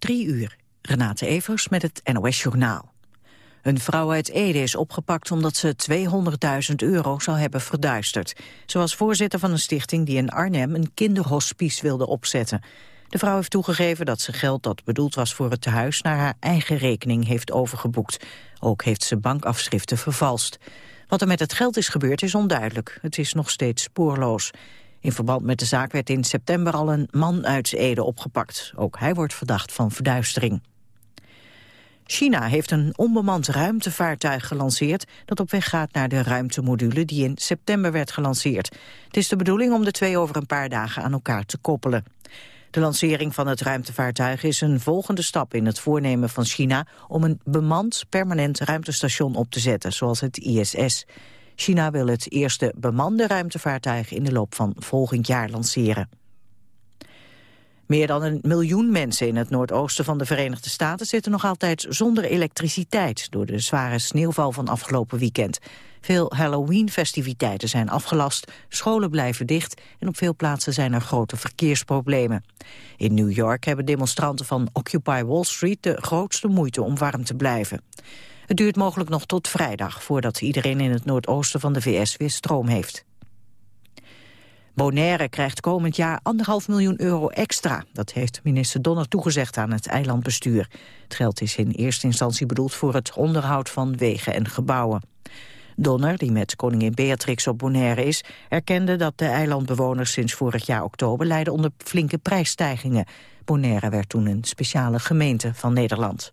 Drie uur. Renate Evers met het NOS Journaal. Een vrouw uit Ede is opgepakt omdat ze 200.000 euro zou hebben verduisterd. Was voorzitter van een stichting die in Arnhem een kinderhospice wilde opzetten. De vrouw heeft toegegeven dat ze geld dat bedoeld was voor het tehuis naar haar eigen rekening heeft overgeboekt. Ook heeft ze bankafschriften vervalst. Wat er met het geld is gebeurd is onduidelijk. Het is nog steeds spoorloos. In verband met de zaak werd in september al een man uit Ede opgepakt. Ook hij wordt verdacht van verduistering. China heeft een onbemand ruimtevaartuig gelanceerd... dat op weg gaat naar de ruimtemodule die in september werd gelanceerd. Het is de bedoeling om de twee over een paar dagen aan elkaar te koppelen. De lancering van het ruimtevaartuig is een volgende stap in het voornemen van China... om een bemand permanent ruimtestation op te zetten, zoals het ISS. China wil het eerste bemande ruimtevaartuig in de loop van volgend jaar lanceren. Meer dan een miljoen mensen in het noordoosten van de Verenigde Staten zitten nog altijd zonder elektriciteit door de zware sneeuwval van afgelopen weekend. Veel Halloween-festiviteiten zijn afgelast, scholen blijven dicht en op veel plaatsen zijn er grote verkeersproblemen. In New York hebben demonstranten van Occupy Wall Street de grootste moeite om warm te blijven. Het duurt mogelijk nog tot vrijdag voordat iedereen in het noordoosten van de VS weer stroom heeft. Bonaire krijgt komend jaar anderhalf miljoen euro extra. Dat heeft minister Donner toegezegd aan het eilandbestuur. Het geld is in eerste instantie bedoeld voor het onderhoud van wegen en gebouwen. Donner, die met koningin Beatrix op Bonaire is... erkende dat de eilandbewoners sinds vorig jaar oktober lijden onder flinke prijsstijgingen. Bonaire werd toen een speciale gemeente van Nederland.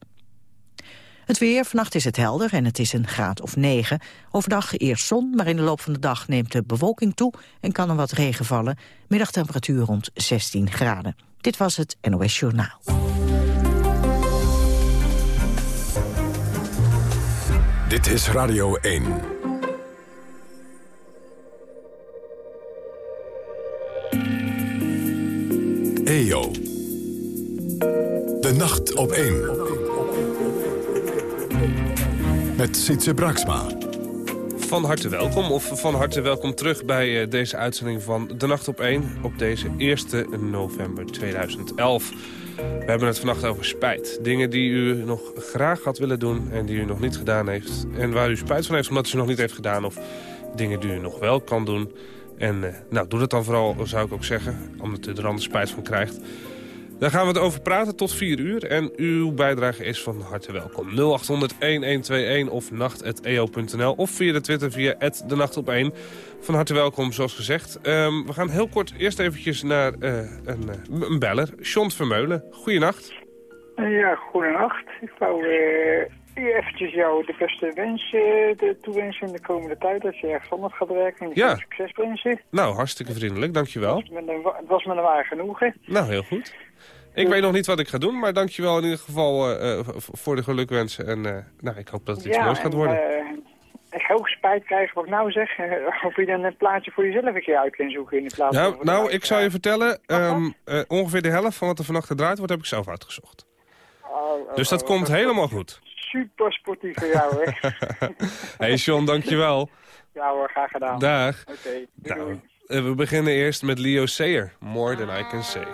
Het weer, vannacht is het helder en het is een graad of 9. Overdag eerst zon, maar in de loop van de dag neemt de bewolking toe... en kan er wat regen vallen. Middagtemperatuur rond 16 graden. Dit was het NOS Journaal. Dit is Radio 1. EO. De nacht op 1 met Sietse Braksma. Van harte welkom of van harte welkom terug bij eh, deze uitzending van De Nacht op 1... op deze 1 november 2011. We hebben het vannacht over spijt. Dingen die u nog graag had willen doen en die u nog niet gedaan heeft. En waar u spijt van heeft omdat u ze nog niet heeft gedaan... of dingen die u nog wel kan doen. En uh, nou, doe dat dan vooral, zou ik ook zeggen, omdat u er anders spijt van krijgt... Daar gaan we het over praten tot 4 uur. En uw bijdrage is van harte welkom. 0800-1121 of nacht.eo.nl of via de Twitter via de nacht op 1. Van harte welkom, zoals gezegd. Um, we gaan heel kort eerst eventjes naar uh, een, uh, een beller. Sean Vermeulen, goeienacht. Uh, ja, goedenacht. Ik wou eventjes jou de beste wensen toewensen in de komende tijd. Dat je ergens anders gaat werken en ja. succes wensen. Nou, hartstikke vriendelijk, dankjewel. Het was met een, het was met een waar genoegen. Nou, heel goed. Ik weet nog niet wat ik ga doen, maar dankjewel in ieder geval uh, voor de gelukwensen. En uh, nou, ik hoop dat het iets moois gaat worden. ik ga ook spijt krijgen wat ik nou zeg. of je dan een plaatje voor jezelf een keer uit kan zoeken in de plaats Nou, nou ik zou je vertellen, um, ongeveer de helft van wat er vannacht gedraaid wordt, heb ik zelf uitgezocht. Oh, oh dus dat oh, komt helemaal goed. Super sportief voor jou, hè. hey Sean, dankjewel. Ja hoor, graag gedaan. Dag. Oké, nou, we beginnen eerst met Leo Sayer, More Than I Can Say.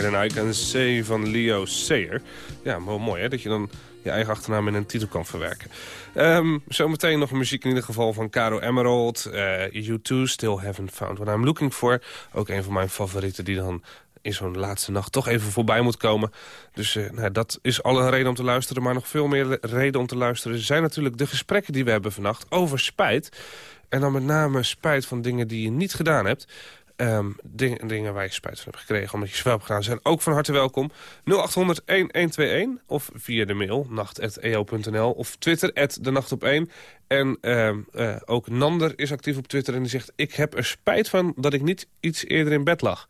Than I Can Say van Leo Sayer. Ja, maar mooi hè, dat je dan je eigen achternaam in een titel kan verwerken. Um, zometeen nog muziek in ieder geval van Caro Emerald. Uh, U2, Still Haven't Found What I'm Looking For. Ook een van mijn favorieten die dan in zo'n laatste nacht toch even voorbij moet komen. Dus uh, nou, dat is alle reden om te luisteren. Maar nog veel meer reden om te luisteren zijn natuurlijk de gesprekken die we hebben vannacht over spijt. En dan met name spijt van dingen die je niet gedaan hebt. Um, dingen waar je spijt van hebt gekregen omdat je ze wel hebt gedaan... zijn ook van harte welkom. 0800-1121 of via de mail nacht.eo.nl of Twitter, de nacht op 1. En um, uh, ook Nander is actief op Twitter en die zegt... ik heb er spijt van dat ik niet iets eerder in bed lag.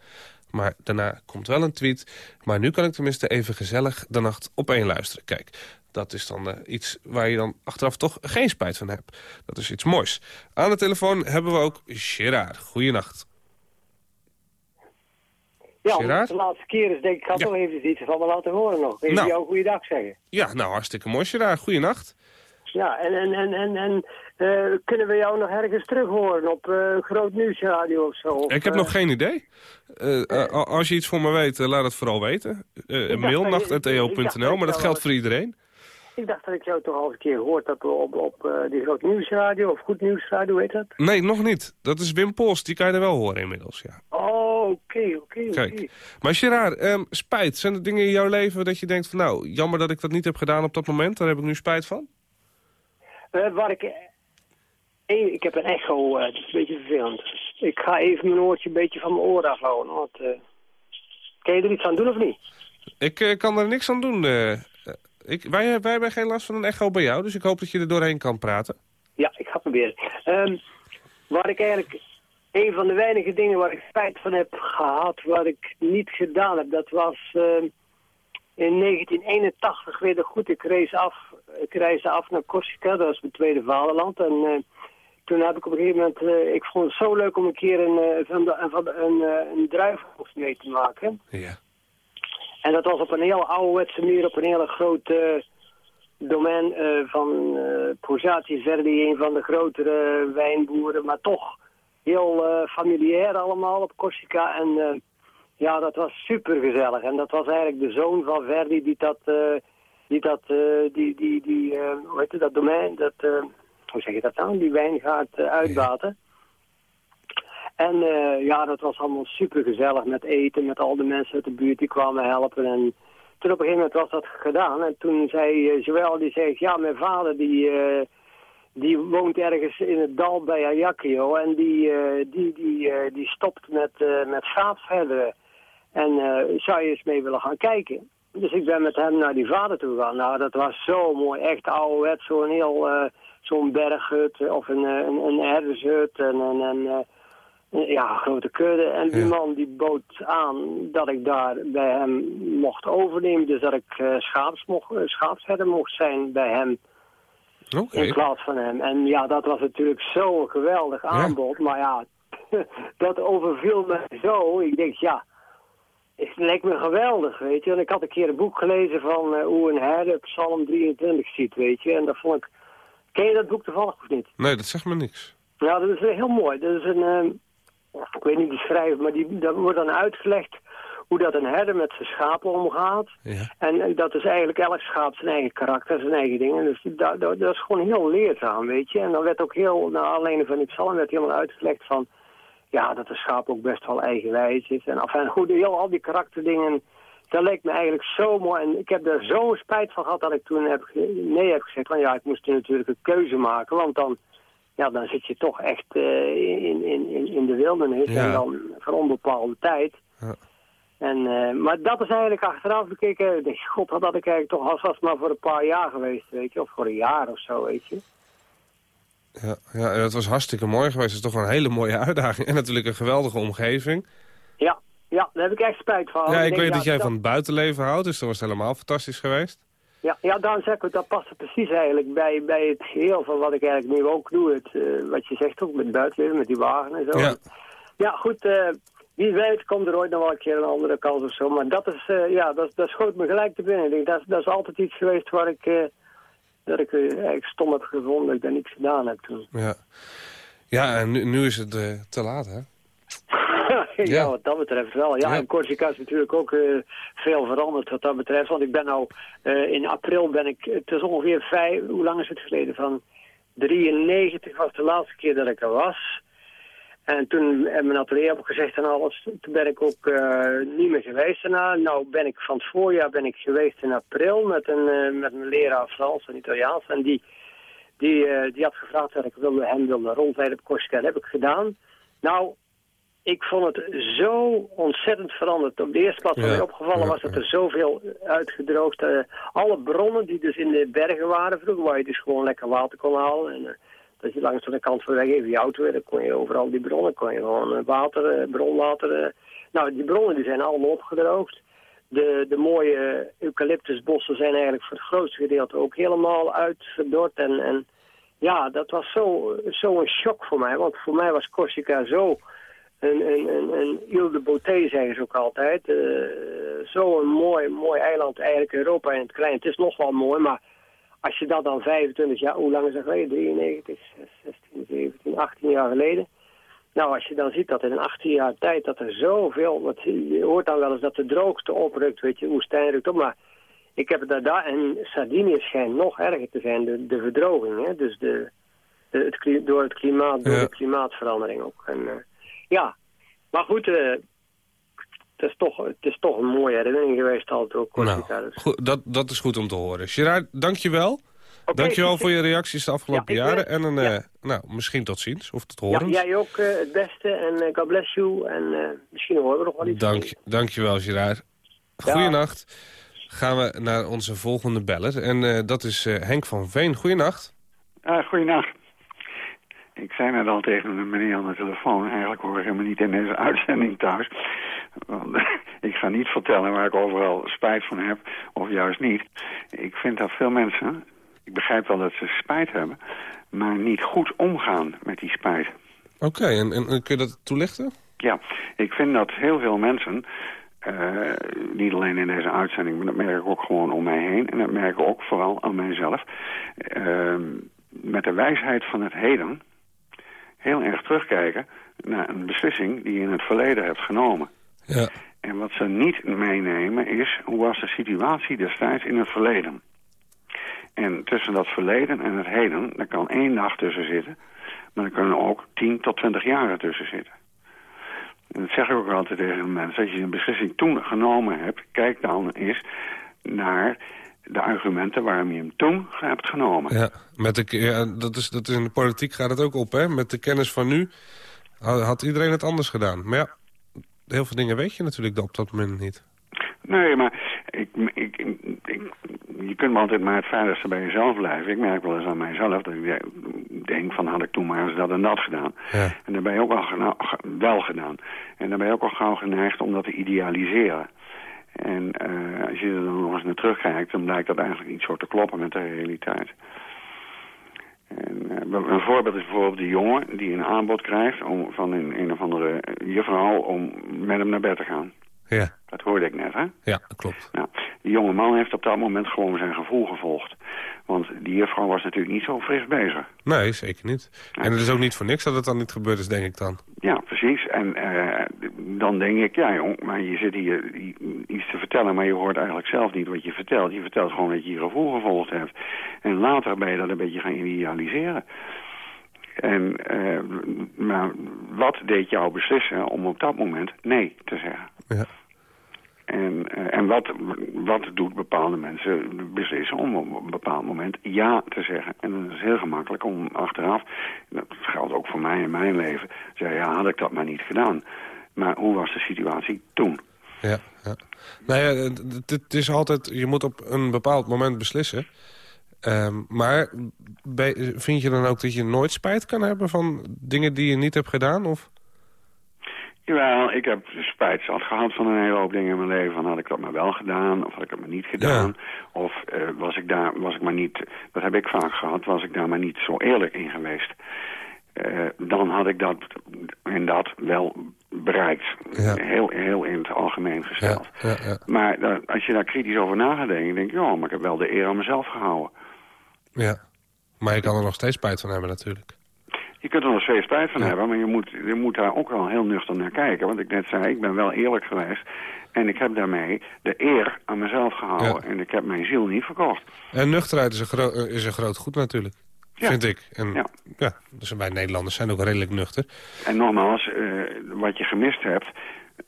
Maar daarna komt wel een tweet. Maar nu kan ik tenminste even gezellig de nacht op één luisteren. Kijk, dat is dan uh, iets waar je dan achteraf toch geen spijt van hebt. Dat is iets moois. Aan de telefoon hebben we ook Gerard. Goeienacht. Ja, de laatste keer is denk ik, ik ga ja. toch even iets van me laten horen nog. Even nou. jou goeiedag zeggen. Ja, nou hartstikke mooi Gerard. Goeienacht. Ja, en, en, en, en, en uh, kunnen we jou nog ergens terug horen op uh, Groot Nieuwsradio of zo? Of, ik heb uh, nog geen idee. als je iets voor me weet, laat het vooral weten. mail nacht.eo.nl, maar dat geldt voor iedereen. Ik dacht dat ik jou toch al eens een keer gehoord heb op, op die Groot Nieuwsradio of Goed Nieuwsradio, weet dat? Nee, nog niet. Dat is Wim Post, die kan je er wel horen inmiddels, ja. Oh, oké, oké, oké. Maar Gerard, um, spijt. Zijn er dingen in jouw leven dat je denkt van... nou, jammer dat ik dat niet heb gedaan op dat moment. Daar heb ik nu spijt van? Uh, waar ik... Hey, ik heb een echo, uh, dat is een beetje vervelend. Ik ga even mijn oortje een beetje van mijn oor afhouden. Want, uh, kan je er iets aan doen of niet? Ik kan er niks aan doen. ik, wij, wij hebben geen last van een echo bij jou, dus ik hoop dat je er doorheen kan praten. Ja, ik ga proberen. Um, waar ik eigenlijk een van de weinige dingen waar ik spijt van heb gehad, wat ik niet gedaan heb, dat was uh, in 1981 weer goed. Ik af, ik reisde af naar Corsica, dat was mijn tweede vaderland. En uh, toen heb ik op een gegeven moment, uh, ik vond het zo leuk om een keer een, van de, van de, een, een druivenhoofd mee te maken. Ja. En dat was op een heel ouderwetse manier, op een hele grote domein van uh, Posati Verdi, een van de grotere wijnboeren, maar toch heel uh, familiair allemaal op Corsica. En uh, ja, dat was super gezellig. En dat was eigenlijk de zoon van Verdi die dat, uh, die dat, die, die, die, hoe heet dat domein, dat, hoe zeg je dat nou, die wijn gaat uitbaten. En ja, dat was allemaal super gezellig met eten, met al de mensen uit de buurt die kwamen helpen. En toen op een gegeven moment was dat gedaan. En toen zei Joël, die zei, ja, mijn vader die die woont ergens in het dal bij Ajaccio en die, uh, die, die, uh, die stopt met, uh, met. En zou je eens mee willen gaan kijken? Dus ik ben met hem naar die vader toe gegaan. Nou, dat was zo mooi, echt ouderwet, zo'n heel, zo'n berghut of een, een, een herdershut en een, een, ja, grote kudde. En die man die bood aan dat ik daar bij hem mocht overnemen. Dus dat ik schaaps mocht, schaapsherder mocht zijn bij hem. In plaats van hem. En ja, dat was natuurlijk zo'n geweldig aanbod. Maar ja, dat overviel me zo. Ik denk, ja, het lijkt me geweldig, weet je. En ik had een keer een boek gelezen van uh, hoe een herder Psalm 23 ziet, weet je. En dat vond ik... Ken je dat boek toevallig of niet? Nee, dat zegt me niks. Ja, dat is heel mooi. Dat is een... Uh, ik weet niet die schrijver, maar die, dat wordt dan uitgelegd hoe dat een herder met zijn schapen omgaat. Ja. En, en, dat is eigenlijk elk schaap zijn eigen karakter, zijn eigen dingen. Dus dat, dat, dat, is gewoon heel leerzaam, weet je. En dan werd ook heel, naar alleen van die psalm werd helemaal uitgelegd van... ja, dat de schaap ook best wel eigenwijs is. En enfin, goed, heel, al die karakterdingen... Dat leek me eigenlijk zo mooi. En ik heb daar zo'n spijt van gehad dat ik toen heb, nee heb gezegd. Want ja, ik moest natuurlijk een keuze maken. Want dan, ja, dan zit je toch echt uh, in, in, in de wildernis. Ja. En dan voor onbepaalde tijd. Ja. En, uh, maar dat is eigenlijk achteraf bekeken, ik denk, god, dat had ik eigenlijk toch als was maar voor een paar jaar geweest, weet je, of voor een jaar of zo, weet je. Ja, ja dat was hartstikke mooi geweest. Het is toch een hele mooie uitdaging en natuurlijk een geweldige omgeving. Ja, ja daar heb ik echt spijt van. Ja, ik, ik weet dat jij dat... van het buitenleven houdt, dus dat was helemaal fantastisch geweest. Ja, ja daarom zeg ik, dat past precies eigenlijk bij, bij het geheel van wat ik eigenlijk nu ook doe. Het, uh, wat je zegt ook met het buitenleven, met die wagen en zo. Ja, ja goed, uh, wie weet komt er ooit nog wel een keer een andere kans of zo. Maar dat, is, uh, ja, dat, dat schoot me gelijk te binnen. Denk, dat, dat is altijd iets geweest waar ik, uh, dat ik uh, eigenlijk stom heb gevonden dat ik daar niks gedaan heb toen. Ja, ja en nu, nu is het te laat, hè? ja. wat dat betreft wel. Ja, en Corsica is natuurlijk ook veel veranderd wat dat betreft. Want ik ben nou, in april ben ik, het is ongeveer vijf, hoe lang is het geleden? Van 93 was de laatste keer dat ik er was. En toen heb mijn atelier opgezegd en alles. Toen ben ik ook uh, niet meer geweest daarna. Nou ben ik van het voorjaar ben ik geweest in april met een, uh, met een leraar Frans en Italiaans. En die, die, uh, die had gevraagd dat ik wilde, hem wilde rondleiden op Corsica. Dat heb ik gedaan. Nou, ik vond het zo ontzettend veranderd. Op de eerste plaats wat mij opgevallen was dat er zoveel uitgedroogd. alle bronnen die dus in de bergen waren. Vroeger waar je dus gewoon lekker water kon halen. En, dat je langs de kant van de weg even je auto dan kon je overal die bronnen, kon je gewoon eh, water, eh, bronwater. Eh. Nou, die bronnen die zijn allemaal opgedroogd. De, de mooie eucalyptusbossen zijn eigenlijk voor het grootste gedeelte ook helemaal uitverdord. En, en ja, dat was zo'n zo een shock voor mij, want voor mij was Corsica zo een, een, een, een île de beauté, zeggen ze ook altijd. Uh, Zo'n mooi, mooi eiland, eigenlijk Europa in het klein. Het is nog wel mooi, maar als je dat dan 25 jaar, hoe lang is dat geleden? 93, 16, 17, 18 jaar geleden. Nou, als je dan ziet dat in 18 jaar tijd dat er zoveel... Want je hoort dan wel eens dat de droogte oprukt, weet je, woestijn rukt op. Maar ik heb het daar... En Sardinië schijnt nog erger te zijn, de, de verdroging. Hè? Dus de, de het, door het klimaat, door de klimaatverandering ook. En, uh, ja, maar goed... Uh, het is, toch, het is toch een mooie herinnering geweest altijd ook. Nou, goed, dat, dat is goed om te horen. Gerard, dankjewel. Okay. Dankjewel voor je reacties de afgelopen jaren. En een, ja. uh, nou, misschien tot ziens, of tot horen. Ja, jij ook uh, het beste en uh, God bless you. En misschien horen we nog wel iets. Dank, dankjewel, Gerard. Goeienacht. Gaan we naar onze volgende beller. En dat is Henk van Veen. Goeienacht. Uh, goeienacht. Ik zei net al tegen een meneer aan de telefoon... eigenlijk hoor ik helemaal niet in deze uitzending thuis. Want ik ga niet vertellen waar ik overal spijt van heb, of juist niet. Ik vind dat veel mensen... Ik begrijp wel dat ze spijt hebben... maar niet goed omgaan met die spijt. Oké, en, en, kun je dat toelichten? Ja, ik vind dat heel veel mensen... Uh, niet alleen in deze uitzending, maar dat merk ik ook gewoon om mij heen. En dat merk ik ook vooral aan mijzelf. Uh, met de wijsheid van het heden heel erg terugkijken naar een beslissing die je in het verleden hebt genomen. Ja. En wat ze niet meenemen is, hoe was de situatie destijds in het verleden? En tussen dat verleden en het heden, daar kan één dag tussen zitten. Maar er kunnen ook 10 tot 20 jaar tussen zitten. En dat zeg ik ook altijd tegen mensen. Als je een beslissing toen genomen hebt, kijk dan eens naar de argumenten waarom je hem toen hebt genomen. Ja, met de, ja, dat, is, dat is in de politiek gaat het ook op, hè? Met de kennis van nu had iedereen het anders gedaan. Maar ja, heel veel dingen weet je natuurlijk op dat moment niet. Nee, maar ik, ik, ik, je kunt maar altijd maar het veiligste bij jezelf blijven. Ik merk wel eens aan mijzelf dat ik denk van had ik toen maar eens dat en dat gedaan. Ja. En dan ben je ook al wel gedaan. En dan ben je ook al gauw geneigd om dat te idealiseren. En uh, als je er dan nog eens naar terugkijkt, dan blijkt dat eigenlijk niet zo te kloppen met de realiteit. En, uh, een voorbeeld is bijvoorbeeld die jongen die een aanbod krijgt om, van een, een of andere juffrouw om met hem naar bed te gaan. Ja. Dat hoorde ik net, hè? Ja, dat klopt. Nou, die jonge man heeft op dat moment gewoon zijn gevoel gevolgd. Want die juffrouw was natuurlijk niet zo fris bezig. Nee, zeker niet. En het is ook niet voor niks dat het dan niet gebeurd is, denk ik dan. Ja, precies. En uh, dan denk ik, ja jong, maar je zit hier iets te vertellen... maar je hoort eigenlijk zelf niet wat je vertelt. Je vertelt gewoon dat je je gevoel gevolgd hebt. En later ben je dat een beetje gaan idealiseren. En, uh, maar wat deed jou beslissen om op dat moment nee te zeggen? Ja. En, uh, en wat, wat doet bepaalde mensen beslissen om op een bepaald moment ja te zeggen. En dat is heel gemakkelijk om achteraf, dat geldt ook voor mij in mijn leven, zeggen ja, had ik dat maar niet gedaan. Maar hoe was de situatie toen? Ja, ja. Nou ja, het is altijd, je moet op een bepaald moment beslissen. Um, maar vind je dan ook dat je nooit spijt kan hebben van dingen die je niet hebt gedaan? Of? Jawel, ik heb spijt zat gehad van een hele hoop dingen in mijn leven. Van had ik dat maar wel gedaan, of had ik het maar niet gedaan. Of uh, was ik daar, was ik maar niet, dat heb ik vaak gehad, was ik daar maar niet zo eerlijk in geweest. Uh, dan had ik dat en dat wel bereikt. Ja. Heel, heel in het algemeen gesteld. Ja, ja, maar uh, als je daar kritisch over na gaat denken, denk je, ja, maar ik heb wel de eer aan mezelf gehouden. Ja, maar je kan er nog steeds spijt van hebben natuurlijk. Je kunt er nog steeds spijt van hebben, maar je moet, je moet daar ook wel heel nuchter naar kijken. Want ik net zei, ik ben wel eerlijk geweest. En ik heb daarmee de eer aan mezelf gehouden. En ik heb mijn ziel niet verkocht. En nuchterheid is een, eh, is een groot goed natuurlijk. Vind ik. En ja. ja, dus wij Nederlanders zijn ook redelijk nuchter. En nogmaals, uh, wat je gemist hebt...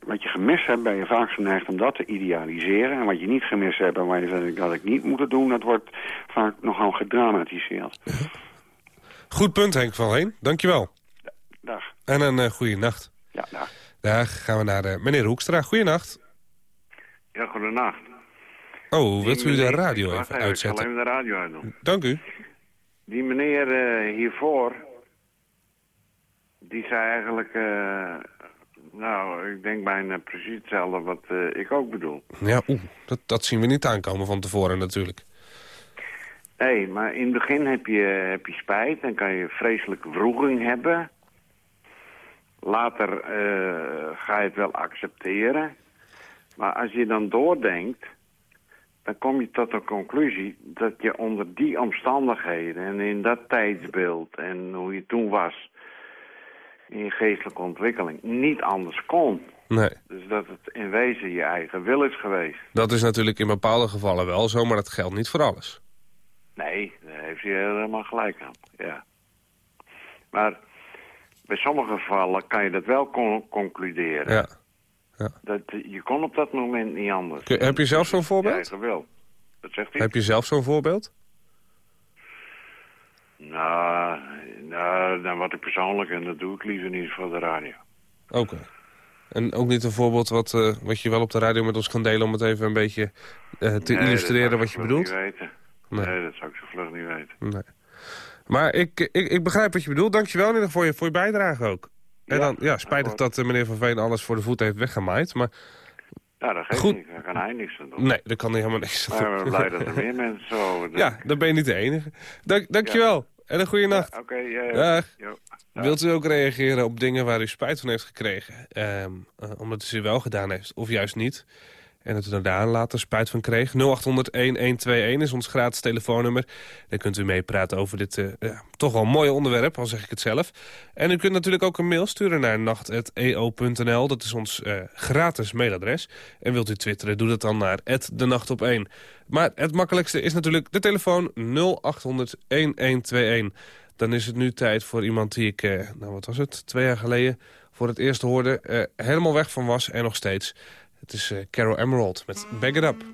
Wat je gemist hebt, ben je vaak geneigd om dat te idealiseren. En wat je niet gemist hebt en waar je zegt, dat ik niet moet doen... dat wordt vaak nogal gedramatiseerd. Goed punt, Henk van Heen. Dankjewel. Dag. En een uh, goede nacht. Ja, dag. Dag gaan we naar de, meneer Hoekstra. Goeienacht. Ja, goedenacht. Oh, wilt u de radio even uitzetten? Ik zal even de radio uitdoen. Dank u. Die meneer uh, hiervoor, die zei eigenlijk, uh, nou, ik denk bijna precies hetzelfde wat uh, ik ook bedoel. Ja, oeh, dat, dat zien we niet aankomen van tevoren natuurlijk. Nee, maar in het begin heb je, heb je spijt en kan je vreselijke wroeging hebben. Later ga je het wel accepteren. Maar als je dan doordenkt, dan kom je tot de conclusie dat je onder die omstandigheden en in dat tijdsbeeld en hoe je toen was in je geestelijke ontwikkeling niet anders kon. Nee. Dus dat het in wezen je eigen wil is geweest. Dat is natuurlijk in bepaalde gevallen wel zo, maar dat geldt niet voor alles. Nee, daar heeft hij helemaal gelijk aan, ja. Maar bij sommige gevallen kan je dat wel concluderen. Ja. Ja. Dat, je kon op dat moment niet anders. heb je zelf zo'n voorbeeld? Ja, wel. Dat zegt hij. Heb je zelf zo'n voorbeeld? Nou, nou, dan wat ik persoonlijk en dat doe ik liever niet voor de radio. Oké. En ook niet een voorbeeld wat, uh, wat je wel op de radio met ons kan delen... om het even een beetje uh, te nee, illustreren wat je bedoelt? Niet weten. Nee. nee. dat zou ik zo vlug niet weten. Nee. Maar ik, ik, ik begrijp wat je bedoelt. Dankjewel in ieder geval voor je, voor je bijdrage ook. En dan, ja, spijtig dat uh, meneer Van Veen alles voor de voet heeft weggemaaid. Maar ja, dat geeft Goed. niet. Daar kan hij niks aan doen. Nee, daar kan hij helemaal niks aan doen. Maar we blij dat er meer mensen zo... Ja, dan ben je niet de enige. Dank, dankjewel. Ja. En een goede nacht. Ja, Oké, okay, ja, Dag. Wilt u ook reageren op dingen waar u spijt van heeft gekregen? Um, uh, omdat u ze wel gedaan heeft, of juist niet? En dat u daar later spijt van kreeg. 0800-1121 is ons gratis telefoonnummer. Dan kunt u meepraten over dit uh, toch wel mooie onderwerp, al zeg ik het zelf. En u kunt natuurlijk ook een mail sturen naar nacht.eo.nl. Dat is ons uh, gratis mailadres. En wilt u twitteren, doe dat dan naar de nacht op 1. Maar het makkelijkste is natuurlijk de telefoon 0800-1121. Dan is het nu tijd voor iemand die ik, uh, nou wat was het, twee jaar geleden voor het eerst hoorde... helemaal weg van was en nog steeds... Het is uh, Carol Emerald met Bag It Up.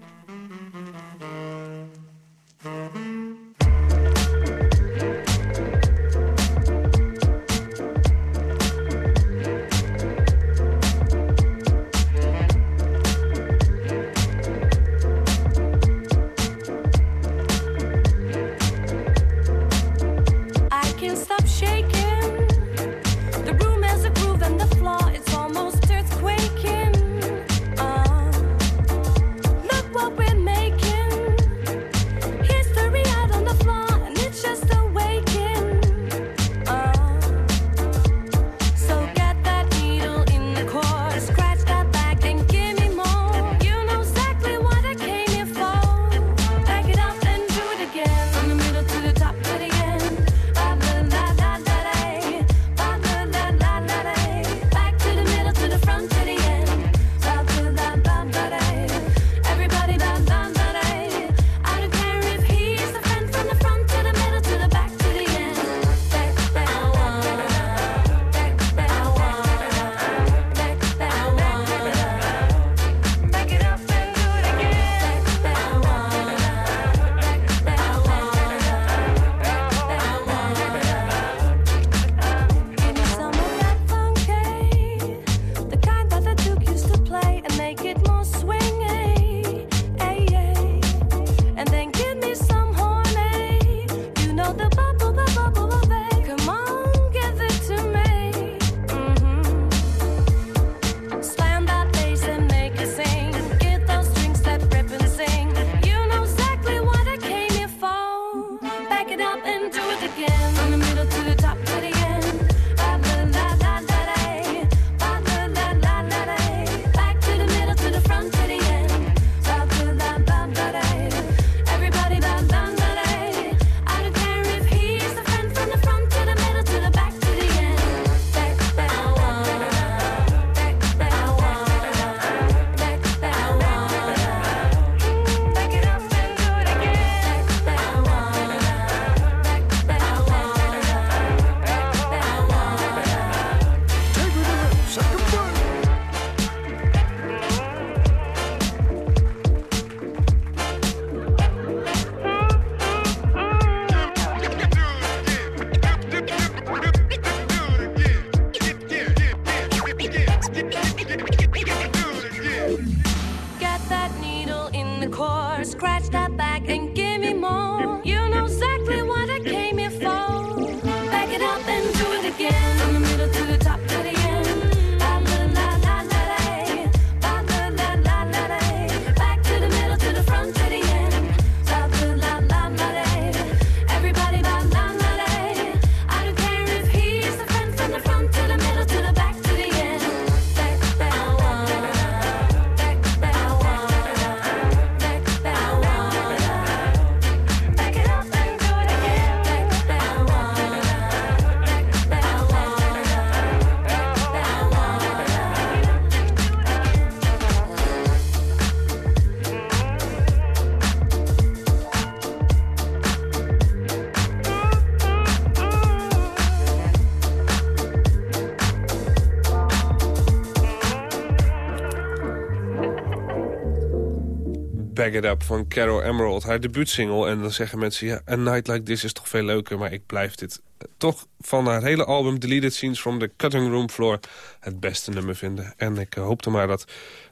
Bag It Up van Carol Emerald, haar debuutsingle. En dan zeggen mensen, ja, A Night Like This is toch veel leuker... maar ik blijf dit toch van haar hele album Deleted Scenes from the Cutting Room Floor... het beste nummer vinden. En ik hoopte maar dat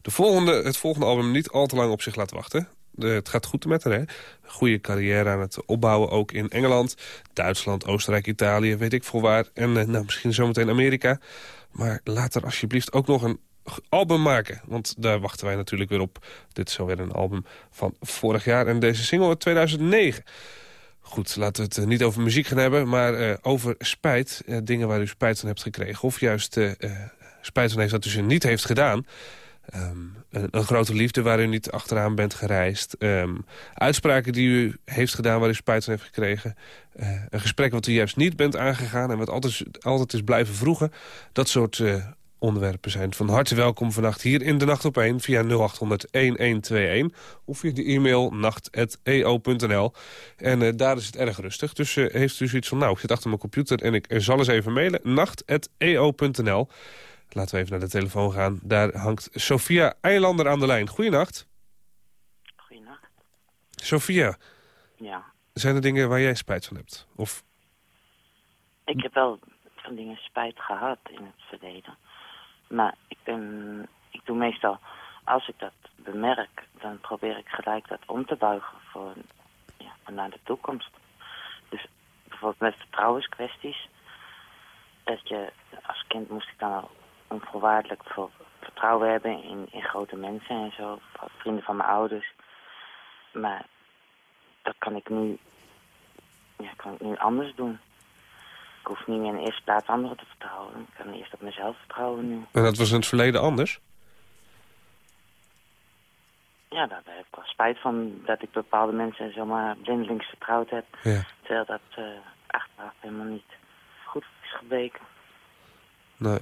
de volgende, het volgende album niet al te lang op zich laat wachten. De, het gaat goed met haar, hè? Goede carrière aan het opbouwen, ook in Engeland, Duitsland, Oostenrijk, Italië, weet ik veel waar. En eh, nou, misschien zometeen Amerika. Maar laat er alsjeblieft ook nog een album maken. Want daar wachten wij natuurlijk weer op. Dit is alweer een album van vorig jaar en deze single uit 2009. Goed, laten we het eh, niet over muziek gaan hebben, maar uh, over spijt. Uh, dingen waar u spijt van hebt gekregen. Of juist spijt van heeft dat u ze niet heeft gedaan. Um, een, grote liefde waar u niet achteraan bent gereisd. Um, uitspraken die u heeft gedaan waar u spijt van heeft gekregen. een gesprek wat u juist niet bent aangegaan en wat altijd, altijd is blijven vroegen. Dat soort onderwerpen zijn. Van harte welkom vannacht hier in de Nacht op 1 via 0800-1121. Of via de e-mail nacht.eo.nl. En uh, daar is het erg rustig. Dus uh, heeft u zoiets van, nou, ik zit achter mijn computer en ik zal eens even mailen. nacht.eo.nl. Laten we even naar de telefoon gaan. Daar hangt Sophia Eilander aan de lijn. Goeienacht. Goeienacht. Sophia. Ja. Zijn er dingen waar jij spijt van hebt? Of... Ik heb wel van dingen spijt gehad in het verleden. Maar ik, ben, ik doe meestal, als ik dat bemerk, dan probeer ik gelijk dat om te buigen voor, ja, naar de toekomst. Dus bijvoorbeeld met vertrouwenskwesties. Dat je, als kind moest ik dan al onvoorwaardelijk voor vertrouwen hebben in, in grote mensen en zo. Vrienden van mijn ouders. Maar dat kan ik nu, ja, kan ik nu anders doen. Ik hoef niet meer in de eerste plaats anderen te vertrouwen. Ik kan eerst op mezelf vertrouwen nu. En dat was in het verleden anders? Ja, daar heb ik wel spijt van dat ik bepaalde mensen zomaar blindelings vertrouwd heb. Ja. Terwijl dat uh, achteraf helemaal niet goed is gebleken. Nee.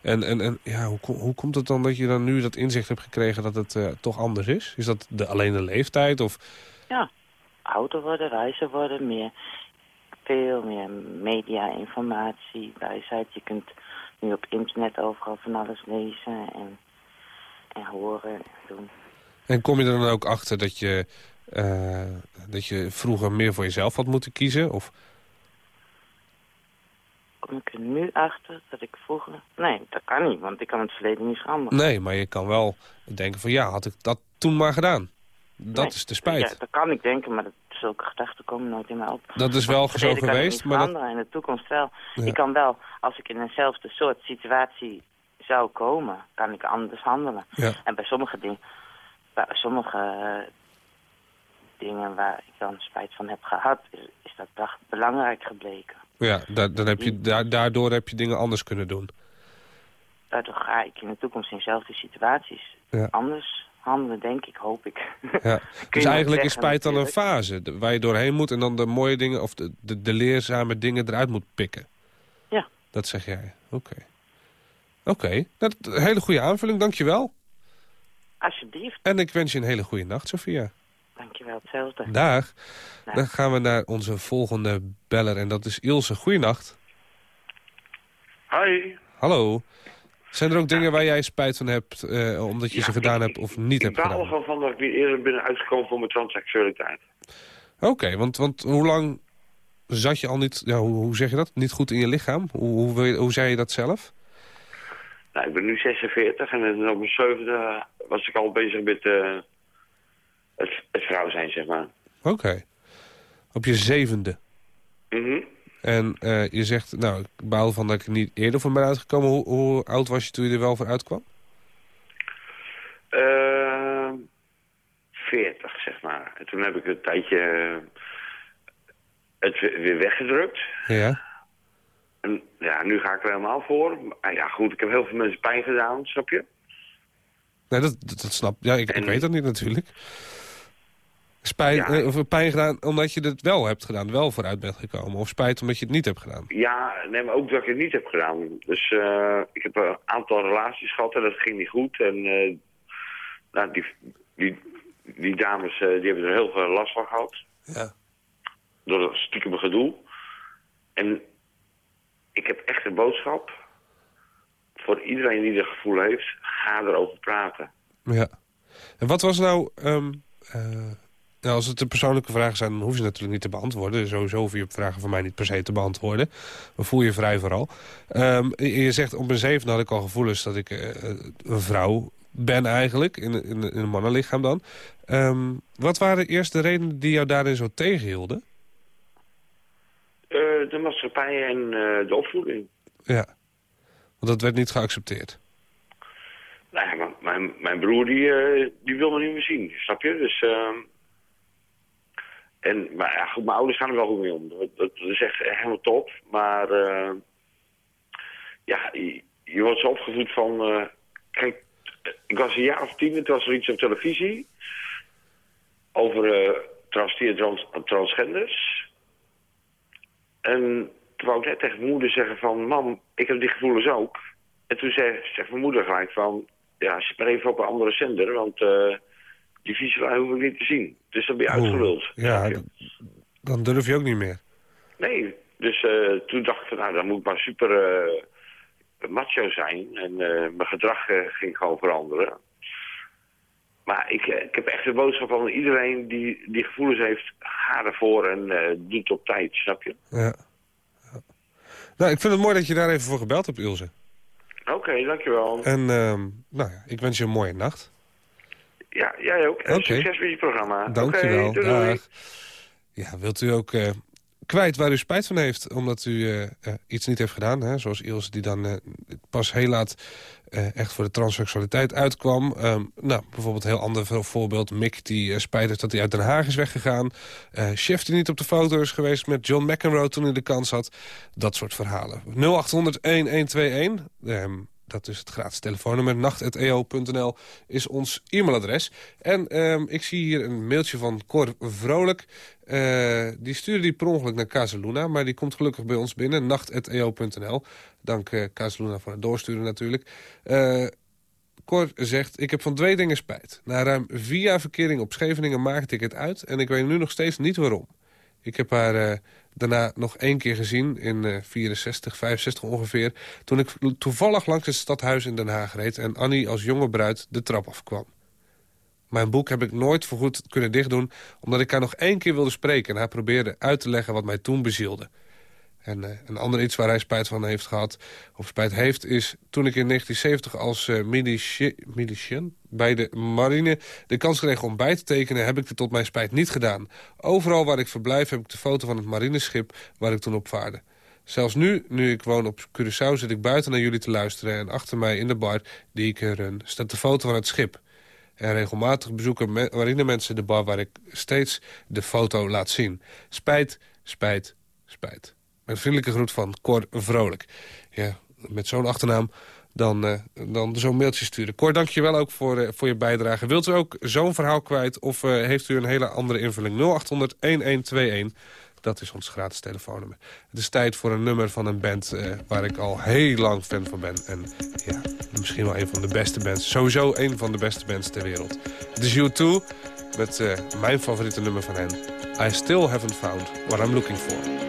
En, en, en ja, hoe, hoe komt het dan dat je dan nu dat inzicht hebt gekregen dat het uh, toch anders is? Is dat de, alleen de leeftijd? Of... Ja, ouder worden, wijzer worden, meer veel meer media-informatie, wijsheid. Je kunt nu op internet overal van alles lezen en, en horen en doen. En kom je er dan ook achter dat je, uh, dat je vroeger meer voor jezelf had moeten kiezen? Of... Kom ik er nu achter dat ik vroeger... Nee, dat kan niet, want ik kan het verleden niet veranderen. Nee, maar je kan wel denken van ja, had ik dat toen maar gedaan. Dat is de spijt. Ja, dat kan ik denken, maar dat zulke gedachten komen nooit in mij op. Dat is wel zo geweest, maar dat... in de toekomst wel. Ik kan wel, als ik in eenzelfde soort situatie zou komen, kan ik anders handelen. Ja. En bij sommige dingen, bij sommige dingen waar ik dan spijt van heb gehad, is, is dat toch belangrijk gebleken. Ja, dan heb je, daardoor heb je dingen anders kunnen doen. Daardoor ga ik in de toekomst in dezelfde situaties ja. anders handelen, denk ik, hoop ik. Ja. dus eigenlijk is spijt dan een fase waar je doorheen moet... en dan de mooie dingen of de, de, de leerzame dingen eruit moet pikken. Ja. Dat zeg jij, oké. Oké, okay. Nou, een hele goede aanvulling, dankjewel. Alsjeblieft. En ik wens je een hele goede nacht, Sofia. Dankjewel, hetzelfde. Dag. Dan gaan we naar onze volgende beller en dat is Ilse. Goeienacht. Hi. Hallo. Zijn er ook dingen waar jij spijt van hebt, uh, omdat je ze gedaan hebt of niet hebt gedaan? Ik baal er gewoon van dat ik niet eerder ben uitgekomen voor mijn transseksualiteit. Oké, okay, want, want hoe lang zat je al niet, ja, hoe, hoe zeg je dat, niet goed in je lichaam? Hoe, hoe, hoe zei je dat zelf? Nou, ik ben nu 46 en op mijn zevende was ik al bezig met uh, het, het vrouw zijn, zeg maar. Oké. Okay. Op je zevende? Mhm. En uh, je zegt, nou, ik baal van dat ik niet eerder voor ben uitgekomen. Hoe, hoe, oud was je toen je er wel voor uitkwam? Uh, 40, zeg maar. En toen heb ik een tijdje het weer weggedrukt. Ja. En ja, nu ga ik er helemaal voor. Maar ja, goed, ik heb heel veel mensen pijn gedaan, snap je? Nee, dat, dat, dat snap Ja, ik, ik weet dat niet natuurlijk. Spijt, ja. of pijn gedaan omdat je het wel hebt gedaan, wel vooruit bent gekomen? Of spijt omdat je het niet hebt gedaan? Ja, nee, maar ook dat ik het niet heb gedaan. Dus uh, ik heb een aantal relaties gehad en dat ging niet goed. En uh, nou, die, die, die dames uh, die hebben er heel veel last van gehad. Ja. Door dat stiekem gedoe. En ik heb echt een boodschap voor iedereen die dat gevoel heeft. Ga erover praten. Ja. En wat was nou... Um nou, als het de persoonlijke vragen zijn, dan hoef je natuurlijk niet te beantwoorden. Sowieso hoef je vragen van mij niet per se te beantwoorden. Dan voel je vrij vooral. Um, je zegt, op mijn zeven had ik al gevoelens dat ik een vrouw ben eigenlijk, in, in, in een mannenlichaam dan. Um, wat waren eerst de redenen die jou daarin zo tegenhielden? Uh, de maatschappij en uh, de opvoeding. Ja, want dat werd niet geaccepteerd. Nou ja, mijn, mijn broer die, die wil me niet meer zien, snap je? Dus, uh, en, maar goed, mijn ouders gaan er wel goed mee om. Dat, is echt helemaal top. Maar ja, je, je, wordt zo opgevoed van... kijk, ik was een jaar of tien, het was er iets op televisie... over uh, trans, transgenders. En toen wou ik net tegen mijn moeder zeggen van... mam, ik heb die gevoelens ook. En toen zei, zei mijn moeder gelijk van... ja, maar even op een andere zender, want... die vieze hoef ik niet te zien. Dus dan ben je uitgeluld. Ja, dan durf je ook niet meer. Nee, dus uh, toen dacht ik van, nou, dan moet ik maar super macho zijn. En uh, mijn gedrag ging gewoon veranderen. Maar ik, ik heb echt de boodschap van iedereen die, die gevoelens heeft, ga ervoor en het op tijd, snap je? Ja. ja. Nou, ik vind het mooi dat je daar even voor gebeld hebt, Ilse. Oké, okay, dankjewel. En uh, nou ik wens je een mooie nacht. Ja, jij ook. En okay. succes met je programma. Dankjewel. Okay, doei, doei. Ja, wilt u ook kwijt waar u spijt van heeft. Omdat u uh, iets niet heeft gedaan. Hè? Zoals Ilse die dan uh, pas heel laat echt voor de transseksualiteit uitkwam. Um, nou, bijvoorbeeld een heel ander voorbeeld. Mick die spijt heeft dat hij uit Den Haag is weggegaan. Chef die niet op de foto is geweest met John McEnroe toen hij de kans had. Dat soort verhalen. 0800-1121 dat is het gratis telefoonnummer. nacht.eo.nl is ons e-mailadres. En um, ik zie hier een mailtje van Cor Vrolijk. Uh, die stuurde die per ongeluk naar Casaluna, maar die komt gelukkig bij ons binnen. nacht.eo.nl. Dank uh, Casaluna voor het doorsturen natuurlijk. Uh, Cor zegt, ik heb van twee dingen spijt. Na ruim vier jaar verkering op Scheveningen maakte ik het uit... en ik weet nu nog steeds niet waarom. Ik heb haar daarna nog één keer gezien, in uh, 64, 65 ongeveer... toen ik toevallig langs het stadhuis in Den Haag reed... en Annie als jonge bruid de trap afkwam. Mijn boek heb ik nooit voorgoed kunnen dichtdoen... omdat ik haar nog één keer wilde spreken... en haar probeerde uit te leggen wat mij toen bezielde. En uh, een ander iets waar hij spijt van heeft gehad, of spijt heeft... is toen ik in 1970 als uh, bij de marine de kans kreeg om bij te tekenen... heb ik het tot mijn spijt niet gedaan. Overal waar ik verblijf heb ik de foto van het marineschip waar ik toen op vaarde. Zelfs nu, nu ik woon op Curaçao, zit ik buiten naar jullie te luisteren... en achter mij in de bar die ik run staat de foto van het schip... En regelmatig bezoeken marinemensen de bar waar ik steeds de foto laat zien. Spijt, spijt, spijt. Met vriendelijke groet van Cor Vrolijk. Ja, met zo'n achternaam dan, uh, dan zo'n mailtje sturen. Cor, dank je wel ook voor, uh, voor je bijdrage. Wilt u ook zo'n verhaal kwijt of uh, heeft u een hele andere invulling? 0800-1121, dat is ons gratis telefoonnummer. Het is tijd voor een nummer van een band waar ik al heel lang fan van ben. En ja, misschien wel een van de beste bands. Sowieso een van de beste bands ter wereld. Het is U2 met mijn favoriete nummer van hen. I still haven't found what I'm looking for.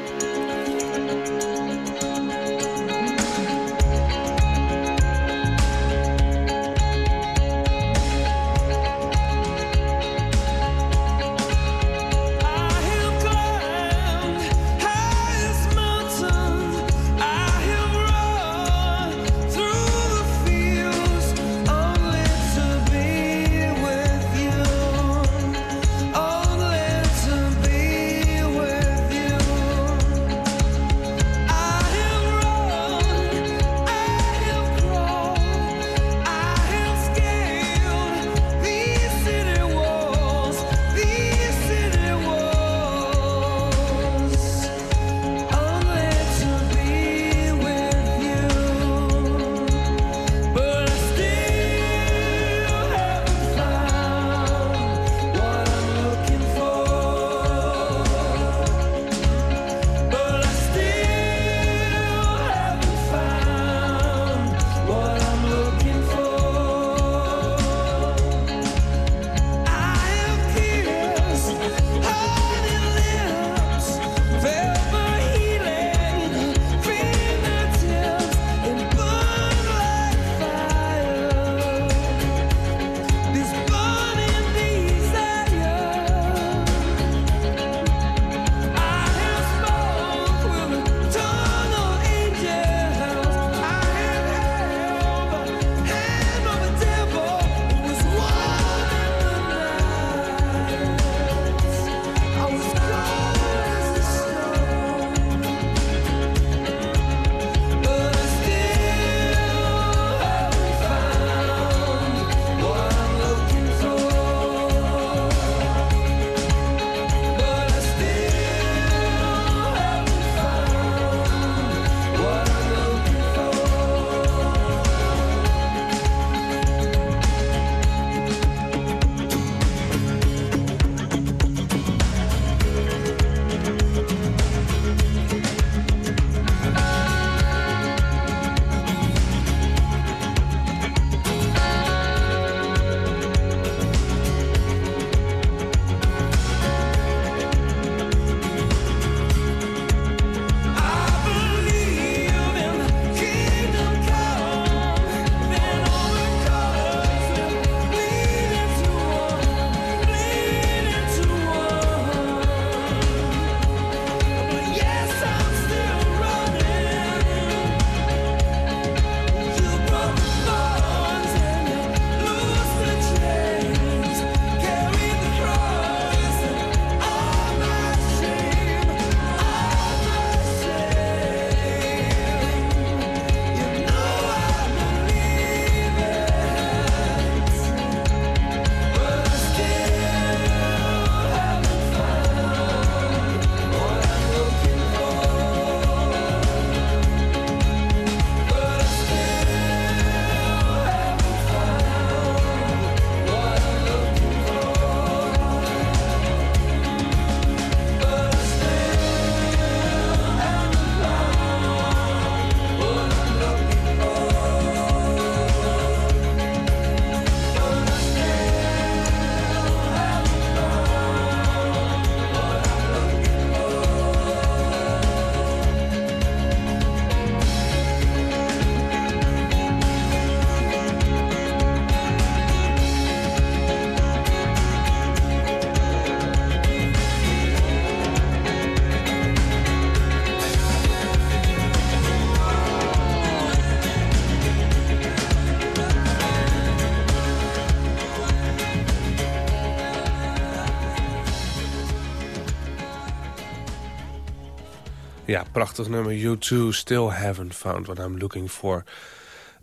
Ja, prachtig nummer. You too still haven't found what I'm looking for.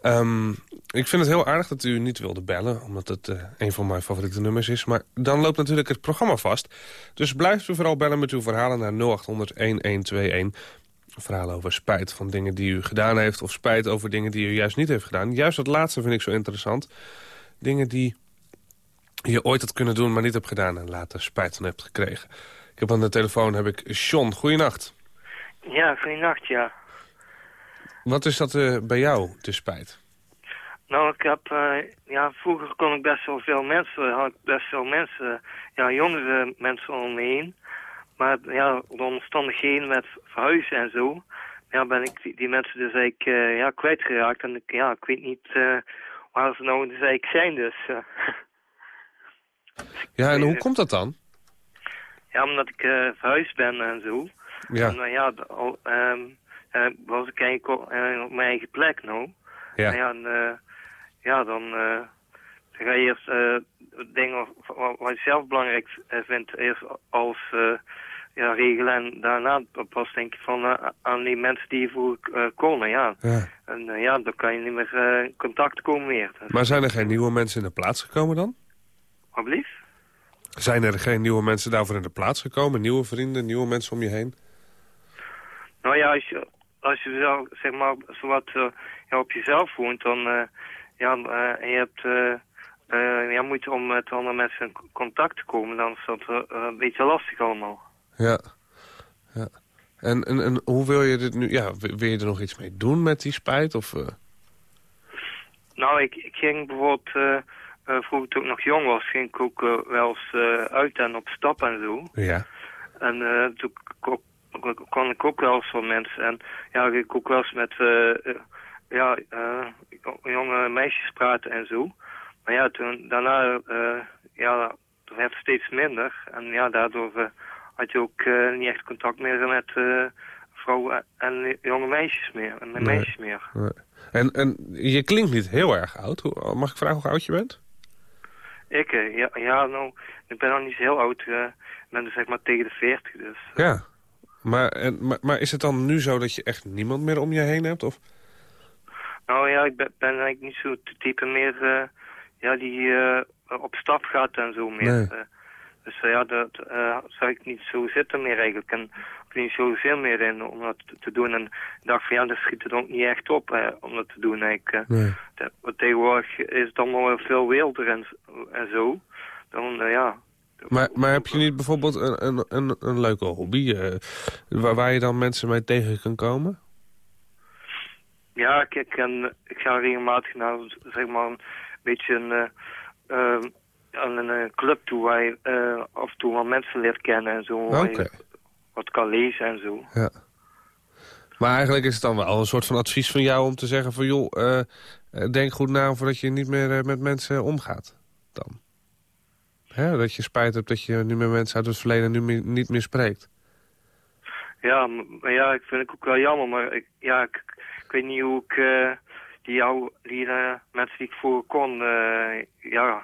Um, ik vind het heel aardig dat u niet wilde bellen, omdat het uh, een van mijn favoriete nummers is. Maar dan loopt natuurlijk het programma vast. Dus blijft u vooral bellen met uw verhalen naar 0800-1121. Verhalen over spijt van dingen die u gedaan heeft... of spijt over dingen die u juist niet heeft gedaan. Juist dat laatste vind ik zo interessant. Dingen die je ooit had kunnen doen, maar niet hebt gedaan... en later spijt van hebt gekregen. Ik heb aan de telefoon heb ik Sean. Goeienacht. Ja, goeienacht, ja. Wat is dat uh, bij jou, te spijt? Nou, ik heb, uh, ja, vroeger kon ik best wel veel mensen, had ik best veel mensen, ja, jongere mensen om me heen. Maar ja, de omstandigheden met verhuizen en zo, ja, ben ik die, die mensen dus eigenlijk uh, ja, kwijtgeraakt. En ik, ja, ik weet niet waar ze nou dus eigenlijk zijn, dus. ja, en hoe komt dat dan? Ja, omdat ik verhuisd ben en zo. Ja. En, ja, al, um, was ik eigenlijk op, op mijn eigen plek nou. Ja. En ja, en, ja, dan, ga je eerst dingen wat, wat je zelf belangrijk vindt, eerst als ja, regelen. En daarna pas denk je van aan die mensen die hiervoor komen, ja. ja. En ja, dan kan je niet meer in contact komen meer. Dus. Maar zijn er geen nieuwe mensen in de plaats gekomen dan? Wat blieft? Zijn er geen nieuwe mensen daarvoor in de plaats gekomen? Nieuwe vrienden, nieuwe mensen om je heen? Nou ja, als je, als je zelf, zeg maar, zowat ja, op jezelf woont, dan ja, uh, je hebt uh, ja, moeite om met andere mensen in contact te komen, dan is dat een beetje lastig allemaal. Ja, ja. En, en, en hoe wil je dit nu, ja, wil je er nog iets mee doen met die spijt? Of, Nou, ik, ik ging bijvoorbeeld, vroeger toen ik nog jong was, ging ik ook wel eens uit en op stap en zo. Ja. En toen kon ik ook wel eens van mensen, en ja, ik ook wel eens met ja, uh, jonge meisjes praten en zo. Maar ja, toen, daarna, ja, toen werd het steeds minder. En ja, daardoor had je ook niet echt contact meer met vrouwen en jonge meisjes meer. En nee. meisjes meer. Nee. En, en je klinkt niet heel erg oud. Mag ik vragen hoe oud je bent? Ik, ja, ja, nou, ik ben nog niet zo heel oud. Ik ben dus zeg maar tegen de 40 dus. Ja, maar, en, maar, maar is het dan nu zo dat je echt niemand meer om je heen hebt? Of... Nou ja, ik ben, ben eigenlijk niet zo type meer uh, ja, die uh, op stap gaat en zo meer. Nee. Uh, dus ja, dat zou ik niet zo zitten meer eigenlijk. En ik niet zoveel meer in om dat te doen. En ik dacht van ja, dat schiet het ook niet echt op om dat te doen eigenlijk. Nee. Tegenwoordig is het allemaal veel wilder en, en zo. Dan ja... Maar, maar heb je niet bijvoorbeeld een, een, een, een leuke hobby waar, waar je dan mensen mee tegen kan komen? Ja, ik, ik, ik ga regelmatig naar zeg maar een beetje een, uh, uh, aan een club toe waar je uh, af en toe wel mensen leert kennen en zo. Okay. Wat kan lezen en zo. Ja. Maar eigenlijk is het dan wel een soort van advies van jou om te zeggen van joh, denk goed na voordat je niet meer met mensen omgaat. Dan. Hè? Dat je spijt hebt dat je nu met mensen uit het verleden nu meer, niet meer spreekt. Ja, maar ja, ik vind het ook wel jammer, maar ik, ja, ik, ik weet niet hoe ik uh, die, jou, die uh, mensen die ik voor kon, uh, ja,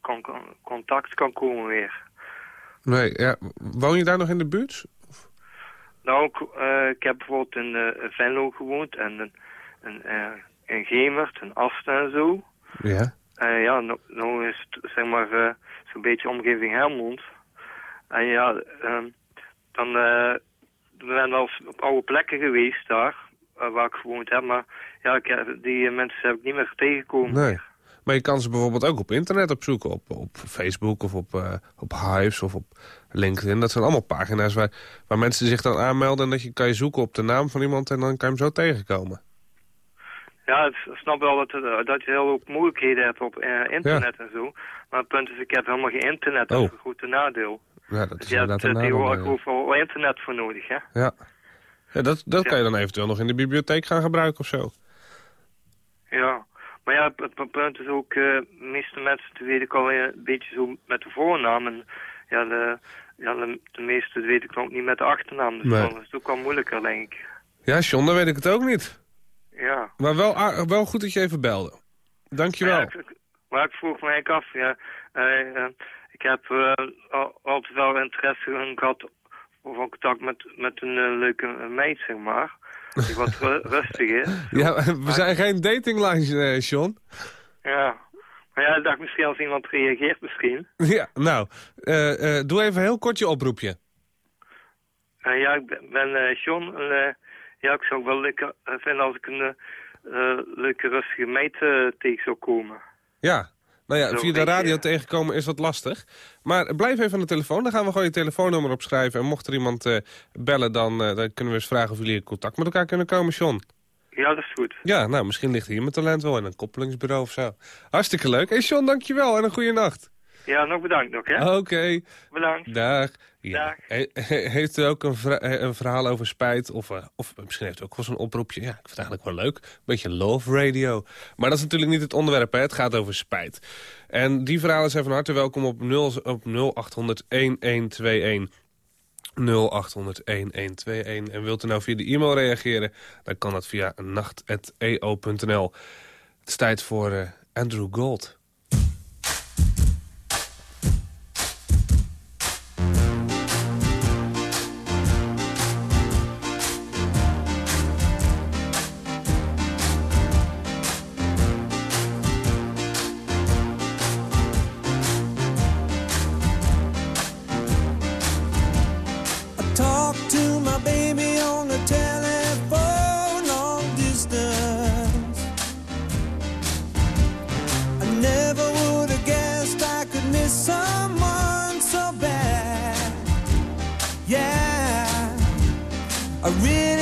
con con contact kan komen weer. Nee, ja. Woon je daar nog in de buurt? Of? Nou, ik, ik heb bijvoorbeeld in Venlo gewoond en in, in Gemert, in Asten en zo. Ja. ja, nou, nou is het zeg maar zo'n beetje omgeving Helmond. En ja, dan we zijn wel op oude plekken geweest daar, uh, waar ik gewoond heb. Maar ja, ik, die mensen heb ik niet meer tegengekomen. Nee. Maar je kan ze bijvoorbeeld ook op internet opzoeken. Op, op Facebook of op, uh, op Hives of op LinkedIn. Dat zijn allemaal pagina's waar, waar mensen zich dan aanmelden. En dat je kan je zoeken op de naam van iemand en dan kan je hem zo tegenkomen. Ja, ik snap wel dat, dat je heel ook moeilijkheden hebt op uh, internet ja. en zo. Maar het punt is, ik heb helemaal geen internet. Dat oh. is een grote nadeel. Ja, dat dus is je hebt inderdaad een tegenwoordig nadeel, overal internet voor nodig, hè? Ja. ja dat dat ja. kan je dan eventueel nog in de bibliotheek gaan gebruiken of zo. Ja. Maar ja, het punt is ook, uh, de meeste mensen te weten ik al een beetje zo met de voornaam. En ja, de, ja, de, de meeste weet ik ook niet met de achternaam. Dus nee. dan is ook wel moeilijker, denk ik. Ja, John, dan weet ik het ook niet. Maar wel, wel goed dat je even belde. Dankjewel. Maar, ja, ik, maar ik vroeg me eigenlijk af, ja. Uh, uh, ik heb uh, altijd wel interesse gehad of een contact met, met een leuke meid, zeg maar. Die wat rustig is. Ja, we zijn geen datinglines, uh, Sean. Ja, maar ja, ik dacht misschien als iemand reageert misschien. Ja, nou, doe even heel kort je oproepje. ja, ik ben. En, ja, ik zou het wel lekker vinden als ik een leuke rustige meid tegen zou komen. Ja, nou ja, via de radio tegenkomen is wat lastig. Maar blijf even aan de telefoon, dan gaan we gewoon je telefoonnummer opschrijven. En mocht er iemand uh, bellen, dan, uh, dan kunnen we eens vragen of jullie in contact met elkaar kunnen komen, John. Ja, dat is goed. Ja, nou, misschien ligt hier mijn talent wel in een koppelingsbureau of zo. Hartstikke leuk. Hey John, dankjewel en een goede nacht. Ja, nog bedankt nog, hè? Oké. Bedankt. Dag. Ja. heeft u ook een, een, verhaal over spijt? Of, uh, of misschien heeft u ook wel zo'n oproepje? Ja, ik vind het eigenlijk wel leuk. Een beetje love radio. Maar dat is natuurlijk niet het onderwerp, hè? Het gaat over spijt. En die verhalen zijn van harte welkom op, 0, op 0800 1121. 0800 1121. En wilt u nou via de e-mail reageren, dan kan dat via nacht.eo.nl. Het is tijd voor uh, Andrew Gold. I really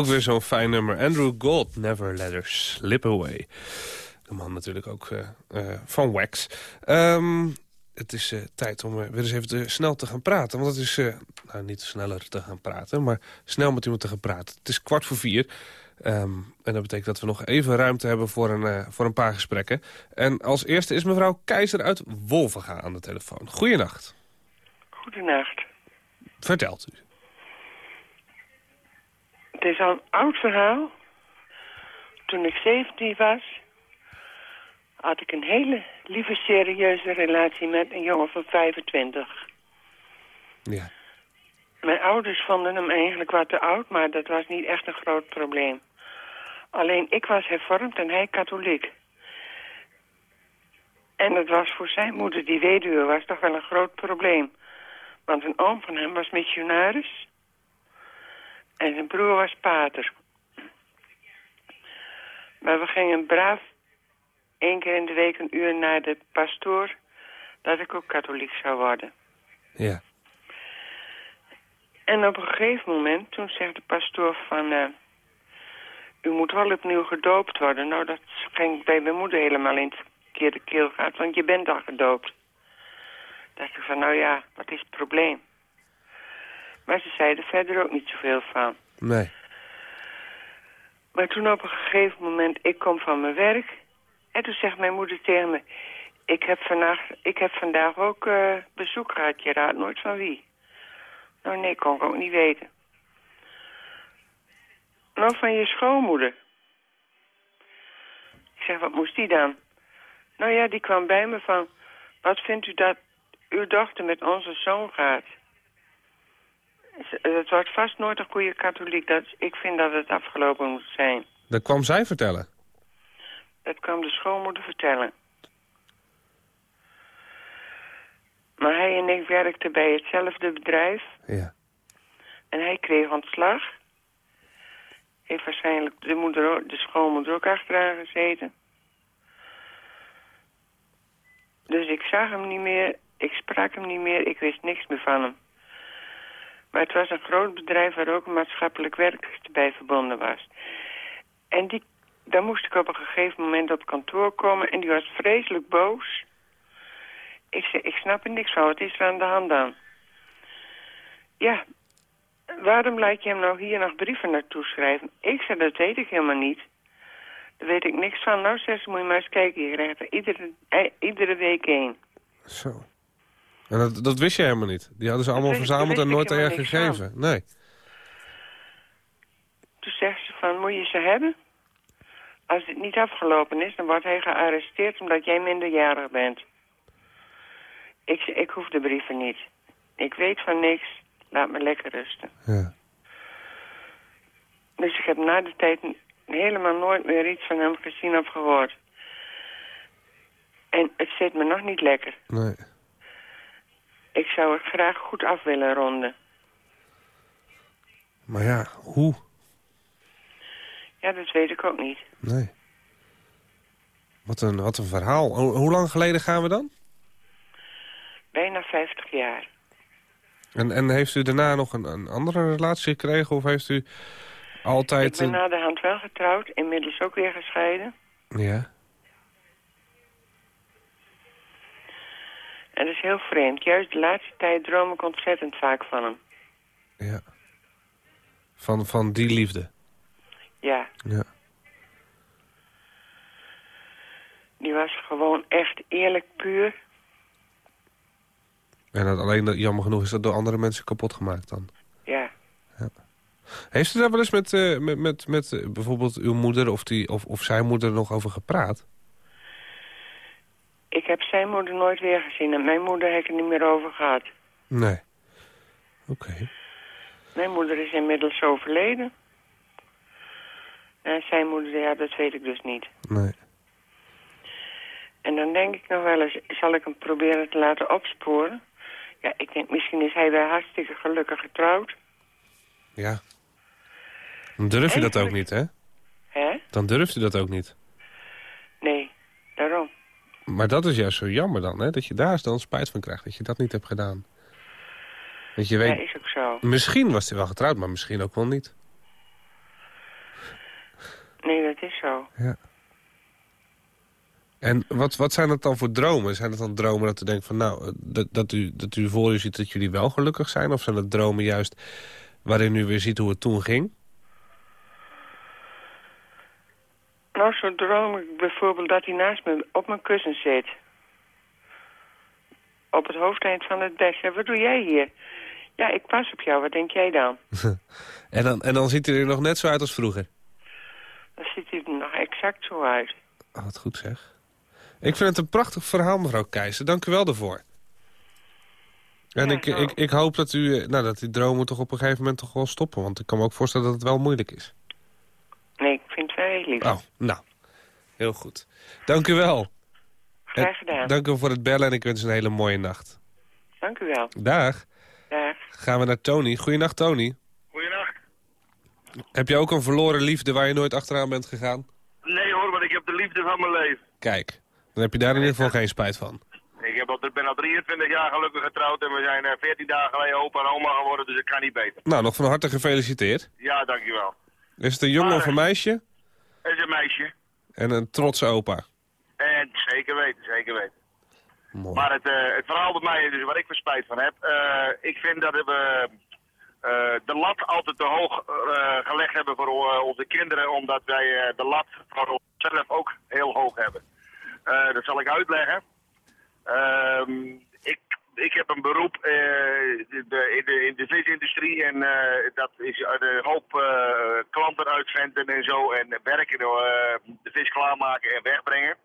Ook weer zo'n fijn nummer. Andrew Gold, Never Let Her Slip Away. De man natuurlijk ook uh, uh, van Wax. Um, het is uh, tijd om weer eens even te, snel te gaan praten. Want het is, nou niet sneller te gaan praten, maar snel met iemand te gaan praten. Het is kwart voor vier. Um, en dat betekent dat we nog even ruimte hebben voor een, voor een paar gesprekken. En als eerste is mevrouw Keizer uit Wolvenga aan de telefoon. Goedenacht. Goedenacht. Vertelt u. Het is al een oud verhaal. toen ik 17 was, had ik een hele lieve, serieuze relatie met een jongen van 25. Ja. Mijn ouders vonden hem eigenlijk wat te oud, maar dat was niet echt een groot probleem. Alleen ik was hervormd en hij katholiek. En dat was voor zijn moeder, die weduwe, was toch wel een groot probleem. Want een oom van hem was missionaris. En zijn broer was pater. Maar we gingen braaf één keer in de week een uur naar de pastoor... dat ik ook katholiek zou worden. Ja. En op een gegeven moment, toen zegt de pastoor van... Uh, u moet wel opnieuw gedoopt worden. Nou, dat ging bij mijn moeder helemaal in het verkeerde keel gaat, want je bent al gedoopt. dacht ik van, nou ja, wat is het probleem? Maar ze zeiden verder ook niet zoveel van. Nee. Maar toen op een gegeven moment, ik kom van mijn werk... en toen zegt mijn moeder tegen me... ik heb, vandaag, ik heb vandaag ook uh, bezoek gehad, je raadt nooit van wie. Nou nee, kon ik ook niet weten. Nou, van je schoonmoeder. Ik zeg, wat moest die dan? Nou ja, die kwam bij me van... wat vindt u dat uw dochter met onze zoon gaat? Het wordt vast nooit een goede katholiek. Dat, ik vind dat het afgelopen moet zijn. Dat kwam zij vertellen? Dat kwam de schoonmoeder vertellen. Maar hij en ik werkten bij hetzelfde bedrijf. Ja. En hij kreeg ontslag. Heeft waarschijnlijk de, moeder, de schoonmoeder ook achteraan gezeten. Dus ik zag hem niet meer, ik sprak hem niet meer, ik wist niks meer van hem. Maar het was een groot bedrijf waar ook een maatschappelijk werker bij verbonden was. En die, daar moest ik op een gegeven moment op kantoor komen en die was vreselijk boos. Ik zei, ik snap er niks van, wat is er aan de hand dan? Ja, waarom laat je hem nou hier nog brieven naartoe schrijven? Ik zei, dat weet ik helemaal niet. Daar weet ik niks van. Nou, zes, moet je maar eens kijken. Je krijgt er iedere, eh, iedere week één. Zo. En dat, dat wist je helemaal niet? Die hadden ze allemaal verzameld en nooit aan je gegeven? Nee. Toen zegt ze van, moet je ze hebben? Als het niet afgelopen is, dan wordt hij gearresteerd omdat jij minderjarig bent. Ik ik hoef de brieven niet. Ik weet van niks. Laat me lekker rusten. Ja. Dus ik heb na de tijd helemaal nooit meer iets van hem gezien of gehoord. En het zit me nog niet lekker. Nee. Ik zou het graag goed af willen ronden. Maar ja, hoe? Ja, dat weet ik ook niet. Nee. Wat een, wat een verhaal. hoe lang geleden gaan we dan? Bijna 50 jaar. En, en heeft u daarna nog een, een andere relatie gekregen? Of heeft u altijd... Ik ben na de hand wel getrouwd, inmiddels ook weer gescheiden. Ja. En dat is heel vreemd. Juist de laatste tijd droom ik ontzettend vaak van hem. Ja. Van, van die liefde? Ja. Ja. Die was gewoon echt eerlijk puur. En dat alleen, jammer genoeg, is dat door andere mensen kapot gemaakt dan? Ja. ja. Heeft u daar wel eens met, uh, met, met, met uh, bijvoorbeeld uw moeder of, die, of, of zijn moeder nog over gepraat? Ik heb zijn moeder nooit weer gezien en mijn moeder ik er niet meer over gehad. Nee. Oké. Mijn moeder is inmiddels overleden. En zijn moeder, ja, dat weet ik dus niet. Nee. En dan denk ik nog wel eens, zal ik hem proberen te laten opsporen? Ja, ik denk, misschien is hij wel hartstikke gelukkig getrouwd. Ja. Dan durf je dat ook niet, hè? Hè? Dan durft u dat ook niet. Maar dat is juist zo jammer dan, hè? Dat je daar dan spijt van krijgt, dat je dat niet hebt gedaan. Dat je weet... Ja, is ook zo. Misschien was hij wel getrouwd, maar misschien ook wel niet. Nee, dat is zo. Ja. En wat, wat zijn dat dan voor dromen? Zijn het dan dromen dat u denkt van nou, dat, dat, u, dat u voor u ziet dat jullie wel gelukkig zijn? Of zijn het dromen juist waarin u weer ziet hoe het toen ging? Nou, zo droom ik bijvoorbeeld dat hij naast me op mijn kussen zit. Op het hoofdeind van het bed. Ja, wat doe jij hier? Ja, ik pas op jou. Wat denk jij dan? en dan? En dan ziet hij er nog net zo uit als vroeger? Dan ziet hij er nog exact zo uit. Oh, wat goed zeg. Ik vind het een prachtig verhaal, mevrouw Keijzer. Dank u wel daarvoor. En Ja, ik, zo. ik, ik hoop dat, u, eh, nou, dat die dromen toch op een gegeven moment toch wel stoppen. Want ik kan me ook voorstellen dat het wel moeilijk is. Nee, ik vind lief. Oh, nou. Heel goed. Dank u wel. Graag gedaan. Dank u voor het bellen en ik wens u een hele mooie nacht. Dank u wel. Dag. Dag. Gaan we naar Tony. Goeienacht, Tony. Goedenacht. Heb je ook een verloren liefde waar je nooit achteraan bent gegaan? Nee hoor, want ik heb de liefde van mijn leven. Kijk, dan heb je daar in ieder geval geen spijt van. Ik heb al, ben al 23 jaar gelukkig getrouwd en we zijn eh, 14 dagen geleden opa en oma geworden, dus ik kan niet beter. Nou, nog van harte gefeliciteerd. Ja, dankjewel. Is het een jongen Maar, of een meisje? Het is een meisje. En een trotse opa. En zeker weten, zeker weten. Mooi. Maar het, eh, het verhaal bij mij, dus waar ik verspijt van heb, eh, ik vind dat we eh, de lat altijd te hoog eh, gelegd hebben voor onze kinderen, omdat wij eh, de lat voor onszelf ook heel hoog hebben. Eh, dat zal ik uitleggen. Ehm, ik, heb een beroep eh, de, de- in, de, in de visindustrie en eh, dat is een hoop eh, klanten uitzenden en zo en werken, eh, de vis klaarmaken en wegbrengen.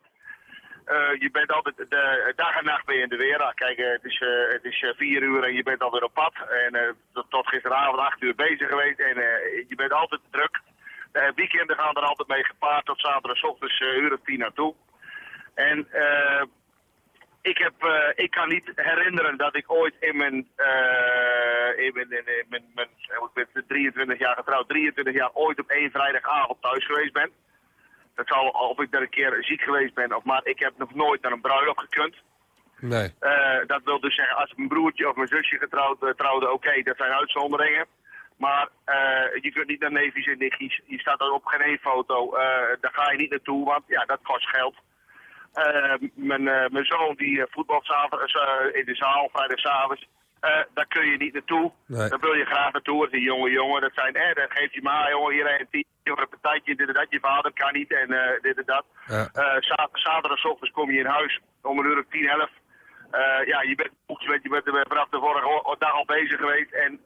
Je bent altijd, de, dag en nacht ben je in de weer. Kijk, eh, het is, het is vier uur en je bent alweer op pad. En tot, tot gisteravond acht uur bezig geweest. En je bent altijd druk. Weekenden gaan er altijd mee gepaard tot zaterdag ochtends uur of tien naartoe. En ik, heb, eh, ik kan niet herinneren dat ik ooit in mijn, eh, in mijn, in, mijn, mijn ik ben 23 jaar getrouwd, 23 jaar ooit op één vrijdagavond thuis geweest ben. Dat zal of ik er een keer ziek geweest ben of maar ik heb nog nooit naar een bruiloft gekund. Nee. Eh, dat wil dus zeggen, als mijn broertje of mijn zusje getrouwd trouwde, oké, dat zijn uitzonderingen. Maar je kunt niet naar neefjes en nichtjes. Je staat er op geen één foto. daar ga je niet naartoe, want ja, dat kost geld. Eh, mijn, eh, mijn zoon die eh, voetbalt in de zaal, vrijdagavond. eh daar kun je niet naartoe. Nee. Daar wil je graag naartoe. Dat is een jonge jongen. Dat zijn, eh, dat geeft je maar, jongen, hier een tien of een partijtje, dit en dat. Je vader kan niet en eh, dit en dat. Ja. Za- zaterdag 's ochtends kom je in huis om een uur of tien, elf. Ja, je bent, je bent, je bent vanaf de vorige dag al bezig geweest. En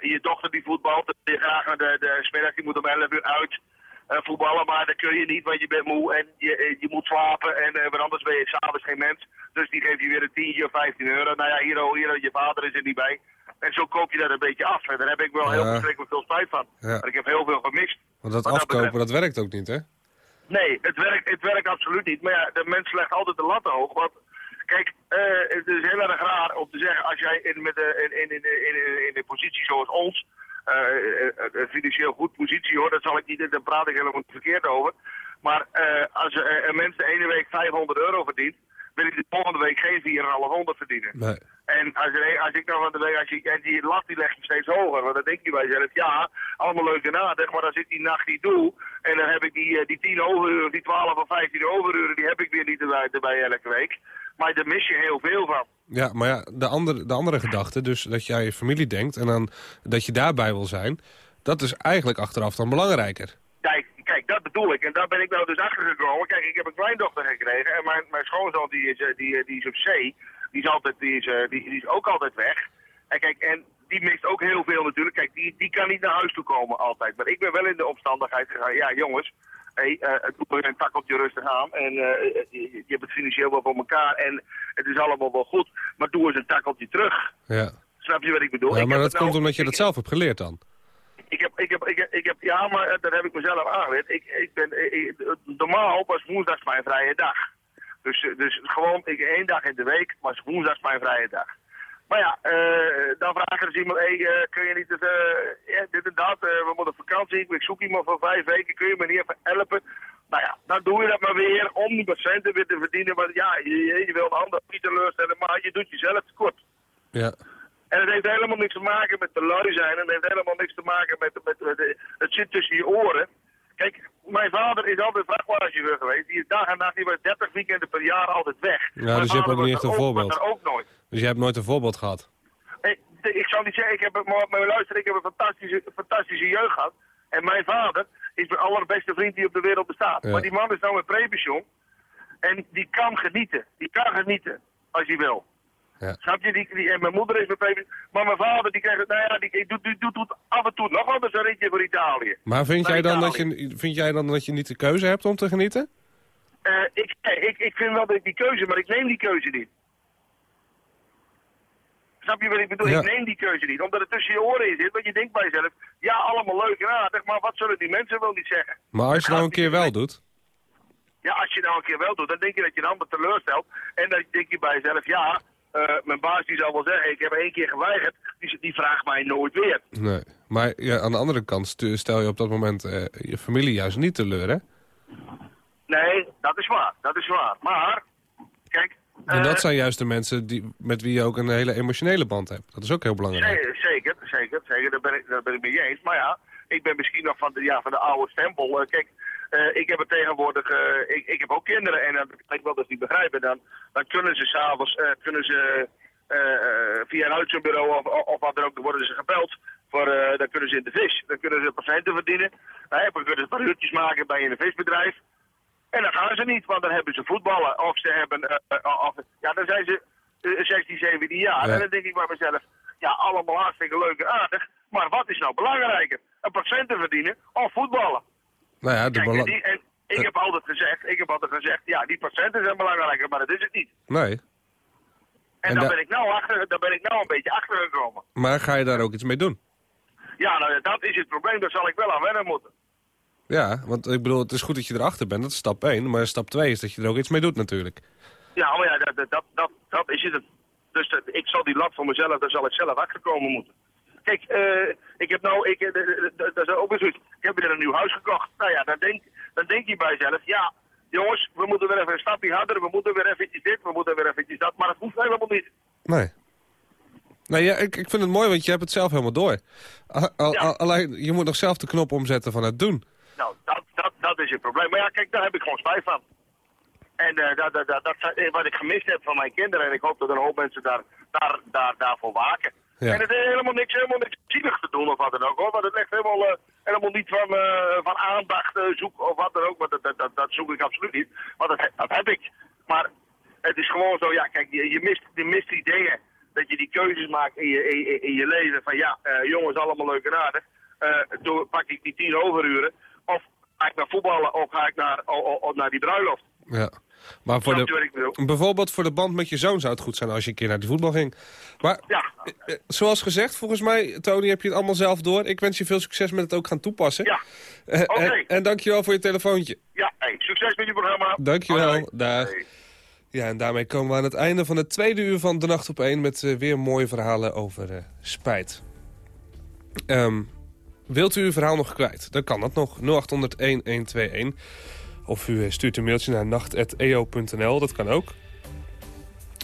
je dochter die voetbalt, dan wil je graag naar de, de smiddag, die moet om 11 uur uit voetballen. Maar dat kun je niet, want je bent moe en je, eh, je moet slapen. En eh, want anders ben je s'avonds geen mens. Dus die geeft je weer een tientje of 15 euro. Nou ja, hier, hier je vader is er niet bij. En zo koop je dat een beetje af. En daar heb ik wel heel verschrikkelijk veel spijt van. Ja. Want ik heb heel veel gemist. Want dat afkopen, dat werkt ook niet, hè? Nee, het werkt, het werkt absoluut niet. Maar ja, de mens legt altijd de lat hoog. Want kijk, eh, het is heel erg raar om te zeggen als jij in, met de, in, in, in, in, in een positie zoals ons, eh, eh, eh, een financieel goed positie hoor, dat zal ik niet, daar praat ik helemaal verkeerd over. Maar eh, als eh, een mens de ene week 500 euro verdient, wil ik de volgende week geen 4,500 verdienen. Nee. En als, er, als ik dan van de week, als je, en die lat die legt je steeds hoger. Want dan denk je bij jezelf, ja, allemaal leuk en aardig. Maar als ik die nacht niet doe, en dan heb ik die, eh, die 10 overuren, die 12 of 15 overuren, die heb ik weer niet erbij, erbij elke week. Maar daar mis je heel veel van. Ja, maar ja, de andere, de andere gedachte, dus dat aan je familie denkt... en dan dat je daarbij wil zijn... dat is eigenlijk achteraf dan belangrijker. Kijk, kijk, dat bedoel ik. En daar ben ik nou dus achter gekomen. Kijk, ik heb een kleindochter gekregen. En mijn, mijn schoonzoon die is, eh, die, eh, die is op zee. Die is, altijd, die, is, eh, die, die is ook altijd weg. En kijk, en die mist ook heel veel natuurlijk. Kijk, die, die kan niet naar huis toe komen altijd. Maar ik ben wel in de omstandigheid gegaan. Ja, jongens, hey, eh, het doe er een takkeltje rustig aan. En eh, je, je hebt het financieel wel voor elkaar. En het is allemaal wel goed. Maar doe eens een takkeltje terug. Ja, Snap je wat ik bedoel? ja maar dat het nou- komt omdat je dat zelf hebt geleerd dan. ik heb, ik heb, ik heb, ik heb, ja, maar eh, dat heb ik mezelf aangeleerd. Ik, ik ben, ik- normaal was woensdag mijn vrije dag. Dus, dus gewoon ik, één dag in de week was woensdag mijn vrije dag. Maar ja, eh, dan vraagt er eens iemand, hey, eh, kun je niet, het, eh, ja, dit en dat, we moeten op vakantie, ik zoek iemand voor vijf weken, kun je me niet even helpen? Nou ja, dan doe je dat maar weer om die centen weer te verdienen. Want ja, je, je wil de ander niet teleurstellen, maar je doet jezelf tekort. Ja, En het heeft helemaal niks te maken met de lui zijn. En het heeft helemaal niks te maken met, met, met, met- het zit tussen je oren. Kijk, mijn vader is altijd vrachtwagenchauffeur geweest. Die is dag en nacht, die was 30 weekenden per jaar altijd weg. Ja, Mijn dus je hebt ook niet echt een voorbeeld. ook nooit. dus je hebt nooit een voorbeeld gehad. Ik, ik zou niet zeggen, ik heb, maar, maar luister, ik heb een fantastische, fantastische jeugd gehad. En mijn vader is mijn allerbeste vriend die op de wereld bestaat. Ja. Maar die man is nou met prepensioen. En die kan genieten. Die kan genieten, als hij wil. Ja. Snap je? Die, die, en mijn moeder is PVV. Maar mijn vader, die krijgt, nou ja, die, die, doet, die, doet af en toe nog wel eens een ritje voor Italië. Maar vind jij, dan dat je, vind jij dan dat je niet de keuze hebt om te genieten? Uh, ik, ik, ik vind wel dat ik die keuze, maar ik neem die keuze niet. Snap je wat ik bedoel? Ik neem die keuze niet, omdat het tussen je oren in zit. Want je denkt bij jezelf, ja, allemaal leuk en aardig, maar wat zullen die mensen wel niet zeggen? Maar als je nou een keer wel doet? Ja, als je nou een keer wel doet, dan denk je dat je een ander teleurstelt. En dan denk je bij jezelf, ja, uh, mijn baas die zal wel zeggen, ik heb één keer geweigerd, die, die vraagt mij nooit weer. Nee, maar ja, aan de andere kant stel je op dat moment uh, je familie juist niet teleur, hè? Nee, dat is waar, dat is waar. Maar, kijk... En dat uh, zijn juist de mensen die, met wie je ook een hele emotionele band hebt. Dat is ook heel belangrijk. Zeker, zeker, zeker. Daar ben ik, daar ben ik mee eens. Maar ja, ik ben misschien nog van de, ja, van de oude stempel. kijk, uh, ik heb het tegenwoordig, uh, ik, ik heb ook kinderen en dat ik wel dat ze niet begrijpen. Dan, dan kunnen ze s'avonds, uh, kunnen ze via een uitzendbureau of, of wat dan ook, worden ze gebeld. Voor, dan kunnen ze in de vis, dan kunnen ze patiënten verdienen. dan kunnen ze een paar uurtjes maken bij een visbedrijf. En dan gaan ze niet, want dan hebben ze voetballen. Of ze hebben, of, ja, dan zijn ze 16, 17 jaar. Ja. En dan denk ik bij mezelf, ja, allemaal hartstikke leuk en aardig. Maar wat is nou belangrijker? Een patiënten verdienen of voetballen? Nou ja, de Kijk, en, en ik heb altijd gezegd, ik heb altijd gezegd, ja, die patiënten zijn belangrijker, maar dat is het niet. Nee. En, en daar, ben ik nou achter, daar ben ik nou een beetje achter gekomen. Maar ga je daar ook iets mee doen? Ja, nou, dat is het probleem, daar zal ik wel aan wennen moeten. Ja, want ik bedoel, het is goed dat je erachter bent, dat is stap 1. Maar stap 2 is dat je er ook iets mee doet natuurlijk. Ja, maar ja, dat, dat, dat, dat is het. Dus dat, ik zal die lat voor mezelf, daar zal ik zelf achterkomen moeten. Kijk, uh, ik heb nou, ik, dat is ook weer een nieuw huis gekocht. Nou ja, dan denk, dan denk je bij jezelf, ja, jongens, we moeten weer even een stapje harder, we moeten weer eventjes dit, we moeten weer eventjes dat, maar dat hoeft helemaal niet. Nee. Nee, ja, ik, ik vind het mooi, want je hebt het zelf helemaal door. Al, ja. Alleen, je moet nog zelf de knop omzetten van het doen. Nou, dat, dat, dat is het probleem. Maar ja, kijk, daar heb ik gewoon spijt van. En uh, dat, dat, dat, dat, wat ik gemist heb van mijn kinderen, en ik hoop dat een hoop mensen daar, daar, daar, daarvoor waken. Ja. En het heeft helemaal niks, helemaal niks zielig te doen of wat dan ook hoor. Want het ligt helemaal, uh, helemaal niet van, uh, van aandacht uh, zoeken of wat dan ook. Maar dat, dat, dat, dat, zoek ik absoluut niet. Want dat, dat heb ik. Maar het is gewoon zo, ja kijk, je, je, mist, je mist die dingen. Dat je die keuzes maakt in je, in, in je leven. Van ja, jongens, allemaal leuk en aardig. toen pak ik die tien overuren. Of ga ik naar voetballen of ga ik naar, naar die bruiloft. Ja. Maar voor de, bijvoorbeeld voor de band met je zoon zou het goed zijn als je een keer naar de voetbal ging. Maar ja. Eh, zoals gezegd, volgens mij, Tony, heb je het allemaal zelf door. Ik wens je veel succes met het ook gaan toepassen. Ja, oké. Okay. En, en, dankjewel voor je telefoontje. Ja, hey, succes met je programma. Dankjewel, okay. dag. Ja, en daarmee komen we aan het einde van het tweede uur van De Nacht op 1... met uh, weer mooie verhalen over uh, spijt. Um, wilt u uw verhaal nog kwijt? Dan kan dat nog. 0800-1121. Of u stuurt een mailtje naar nacht.eo.nl, dat kan ook.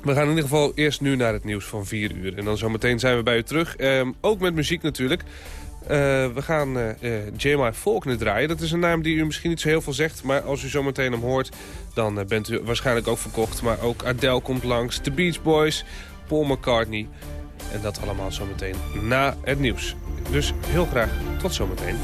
We gaan in ieder geval eerst nu naar het nieuws van 4 uur. En dan zometeen zijn we bij u terug. Ehm, ook met muziek natuurlijk. Uh, we gaan uh, uh, J.M.I. Faulkner draaien. Dat is een naam die u misschien niet zo heel veel zegt. Maar als u zometeen hem hoort, dan bent u waarschijnlijk ook verkocht. Maar ook Adele komt langs, The Beach Boys, Paul McCartney. En dat allemaal zometeen na het nieuws. Dus heel graag tot zometeen.